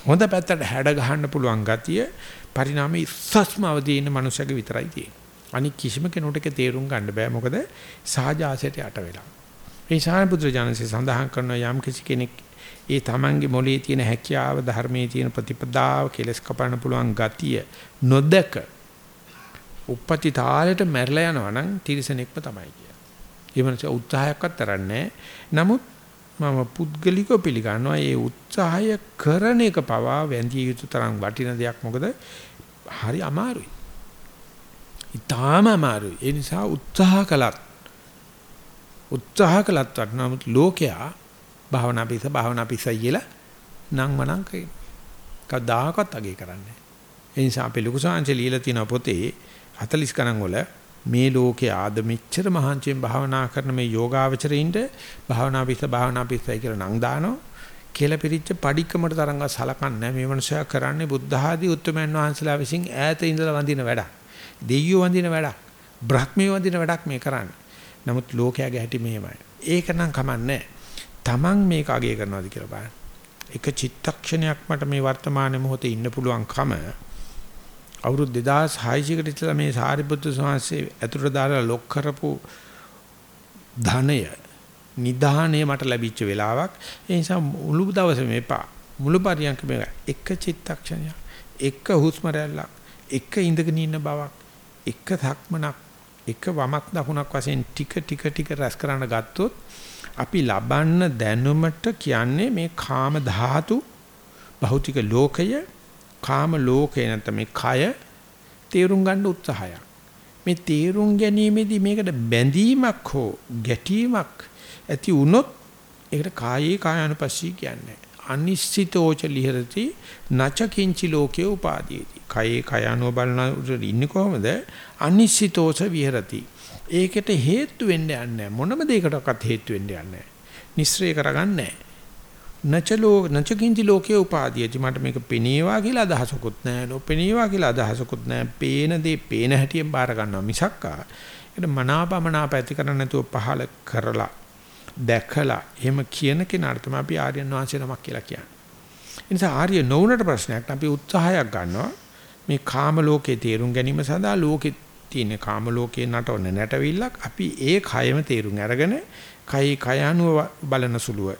හොඳ පැත්තට හැඩ ගහන්න පුළුවන් ගතිය පරිණාමයේ ඉස්සස්ම අවදී ඉන්න මනුස්සයක විතරයි තියෙන්නේ. අනික කිසිම කෙනෙකුට ඒක තේරුම් ගන්න බෑ මොකද සාජාසයට යට වෙලා. මේ සාරිපුත්‍ර ජානසේ සඳහන් කරන යම් කිසි කෙනෙක් ඒ තමන්ගේ මොලේ තියෙන හැකියාව ධර්මයේ තියෙන ප්‍රතිපදාව කෙලස් කපන්න පුළුවන් ගතිය නොදක උපපති තාලෙට මැරලා යනවා නම් තිරසනෙක්ම තමයි කියන්නේ. ඒ මනස උත්සාහයක්වත් තරන්නේ නමුත් මම පුද්ගලිකව පිළිගන්නවා මේ උත්සාහය කරන එක පවා වැඳිය යුතු තරම් වටින දෙයක් මොකද හරි අමාරුයි. ඊටාම අමාරුයි. ඒ නිසා උත්සාහ කළත් උත්සාහ කළත් වටනමුත් ලෝකයා භාවනා පිස භාවනා පිසයි කියලා නම් වණන් කියන. කවදාකවත් අගේ කරන්නේ. ඒ නිසා අපි ලොකු සාංශ লীලා තියෙන පොතේ 40 ගණන් වල මේ ලෝකේ ආද මෙච්චර මහන්සියෙන් භාවනා කරන මේ යෝගාවචරින්ද භාවනා පිස්ස භාවනා පිස්සයි කියලා නම් දානවා කියලා පිරිච්ච padikkamට තරංගව සලකන්නේ මේ මනුස්සයා කරන්නේ බුද්ධ ආදී උත්තරමයන් වහන්සේලා විසින් ඈත ඉඳලා වඳින වැඩක්. දෙයියෝ වඳින වැඩක්. බ්‍රහ්මියෝ වඳින වැඩක් මේ කරන්නේ. නමුත් ලෝකයාගේ හැටි මෙහෙමයි. ඒක නම් කමන්නේ තමන් මේක අගය කරනවාද කියලා බලන්න. එක චිත්තක්ෂණයක් මට මේ වර්තමාන මොහොතේ ඉන්න පුළුවන්කම අවුරුදු 2600කට ඉස්සලා මේ සාරිපුත්‍ර ස්වාමීන් ඇතුළට දාලා ලොක් කරපු ධනය නිදාණය මට ලැබිච්ච වෙලාවක්. ඒ නිසා මුළු දවසේම එපා. මුළු පරියන්ක මේ එක චිත්තක්ෂණයක් එක හුස්ම රැල්ලක් එක ඉඳගෙන ඉන්න බවක් එක ධක්මනක් එක වමක් දකුණක් වශයෙන් ටික ටික ටික රැස් කරන්න ගත්තොත් අපි ලබන්න දැනුමට කියන්නේ මේ කාම ධාතු භෞතික ලෝකය කාම ලෝකේ නැත්නම් මේ කය තේරුම් ගන්න උත්සාහයක්. මේ තේරුම් ගැනීමේදී මේකට බැඳීමක් හෝ ගැටීමක් ඇති වුණොත් ඒකට කායේ කායानुපස්සී කියන්නේ. අනිශ්චිතෝච ලිහරති නච කිංචි ලෝකේ උපාදීති. කායේ කායano බලන ඉන්නේ කොහොමද? අනිශ්චිතෝච විහෙරති. ඒකට හේතු වෙන්න යන්නේ මොනම දෙයකටවත් හේතු වෙන්න යන්නේ නිස්සරේ කරගන්නේ නචලෝ නචකින්ති ලෝකයේ උපාදීයති මට මේක පෙනේවා කියලා අදහසකුත් නැහැ. නොපෙනේවා කියලා අදහසකුත් නැහැ. පේන දේ පේන හැටියෙන් බාර ගන්නවා මිසක්කා. ඒකට මනාපමනාප ඇති කරන්නේ නැතුව පහල කරලා දැකලා එහෙම කියන කෙනාට තමයි අපි ආර්යයන් වහන්සේ නමක් කියලා කියන්නේ. ඒ නිසා ආර්ය නොවුනට ප්‍රශ්නයක් අපි උත්සාහයක් ගන්නවා. මේ කාම ලෝකේ තේරුම් ගැනීම සඳහා ලෝකේ තියෙන කාම ලෝකේ නටවන නැටවිල්ලක් අපි ඒ කයම තේරුම් අරගෙන කයි කය අනුව බලන සුළුව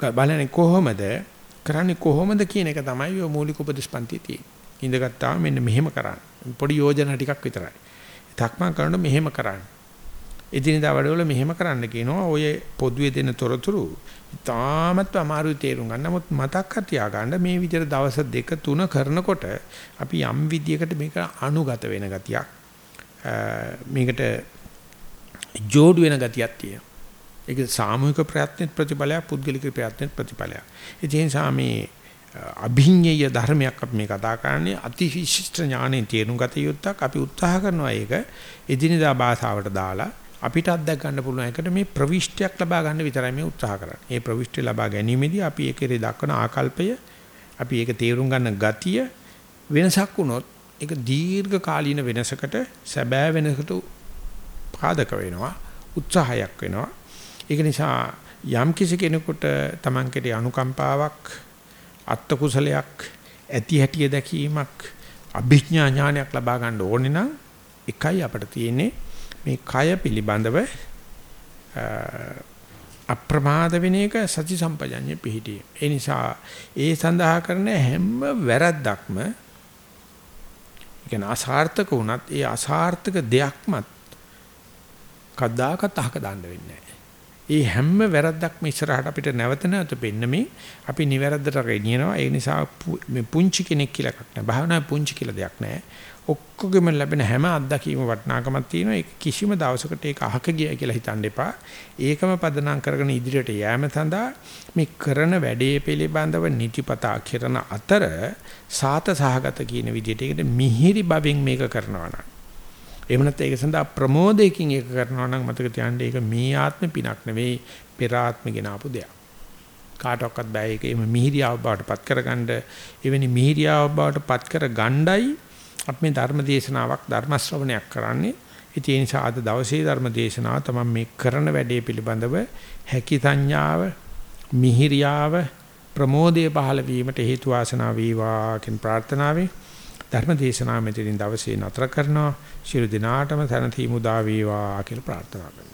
බලන්නේ කොහොමද කරන්නේ කොහොමද කියන එක තමයි ඔය මූලික උපදේශපන්ති තියෙන්නේ. ඉඳගත්තාම මෙන්න මෙහෙම කරන්න. පොඩි යෝජනා ටිකක් විතරයි. තක්මන් කරනකොට මෙහෙම කරන්න. එදිනදා වැඩවල මෙහෙම කරන්න කියනවා. ඔය පොදුවේ දෙන තොරතුරු තාමත් අමාරුයි තේරුම් ගන්න. නමුත් මතක් කර තියාගන්න මේ විදිහට දවස් දෙක තුන කරනකොට අපි යම් විදියකට මේක අනුගත වෙන ගතියක් මේකට ජෝඩු වෙන ගතියක් තියෙනවා. ඒක සාමූහික ප්‍රයත්නෙත් ප්‍රතිඵලයක් පුද්ගලික ප්‍රයත්නෙත් ප්‍රතිඵලයක්. ඒ නිසා මේ අභිඤ්ඤය ධර්මයක් අපි මේ කතා කරන්නේ අති විශිෂ්ට ඥාණයෙන් තේරුම් ගත යුත්තක් අපි උත්සාහ කරනවා ඒක එදිනදා භාෂාවට දාලා අපිට අත්දැක ගන්න පුළුවන් එකට මේ ප්‍රවිෂ්ටයක් ලබා ගන්න විතරයි මේ උත්සාහ කරන්නේ. මේ ප්‍රවිෂ්ටය ලබා ගැනීමේදී අපි ඒකේ දක්වන ආකල්පය අපි ඒක තේරුම් ගන්න ගතිය වෙනසක් වුණොත් ඒක දීර්ඝ කාලීන වෙනසකට සැබෑ වෙනසකට පාදක වෙනවා උත්සාහයක් වෙනවා. ඒක නිසා යම් කිසි කෙනෙකුට Taman කෙරේ අනුකම්පාවක් අත්ත කුසලයක් ඇති හැටිය දැකීමක් අභිඥා ඥානයක් ලබා ගන්න ඕනේ නම් එකයි අපිට තියෙන්නේ මේ කය පිළිබඳව අප්‍රමාද වෙන එක සති සම්පජඤ්ඤ පිහිටිය. ඒ නිසා ඒ සඳහා කරන හැම වැරද්දක්ම කියන අසාර්ථක වුණත් ඒ අසාර්ථක දෙයක්මත් කද්දාකත් අහක දාන්න වෙන්නේ ඒ හැම වැරද්දක්ම ඉස්සරහට අපිට නැවත නැවත පෙන්නමින් අපි නිවැරද්දට ගෙනියනවා. ඒ නිසා මේ පුංචි කෙනෙක් කියලා එකක් නැහැ. භාවනා පුංචි කියලා දෙයක් නැහැ. ඔක්කොගෙම ලැබෙන හැම අත්දැකීම වටිනාකමක් තියෙනවා. ඒක කිසිම දවසකට ඒක අහක ගියයි කියලා හිතන්න එපා. ඒකම පදනම් කරගෙන ඉදිරියට යෑම සඳහා මේ කරන වැඩේ පිළිබඳව නිතිපතා කරන අතර සාත සහගත කියන විදිහට ඒකට මිහිරි බවෙන් මේක කරනවා නම් එහෙම නැත්නම් ඒක සඳහා ප්‍රමෝදයකින් ඒක කරනවා නම් මතක තියාගන්න ඒක මේ ආත්ම පිනක් නෙවෙයි පෙර ආත්ම ගෙන ආපු දෙයක්. කාටවත් බෑ ඒක එimhe මිහිරියාව බවට පත් කරගන්න එවැනි මිහිරියාව බවට පත් කර ගණ්ඩයි අපි මේ ධර්ම දේශනාවක් ධර්ම ශ්‍රවණයක් කරන්නේ. ඒ නිසා අද දවසේ ධර්ම දේශනාව තමයි මේ කරන වැඩේ පිළිබඳව හැකි සංඥාව, මිහිරියාව, ප්‍රමෝදය පහළ වීමට හේතු වාසනා වේවා කියන ප්‍රාර්ථනාවෙන් ධර්ම දේශනාව මෙතනින් දවසේ නතර කරනවා. ශිරු දිනාටම සනති මුදා වේවා කියලා ප්‍රාර්ථනා කරනවා.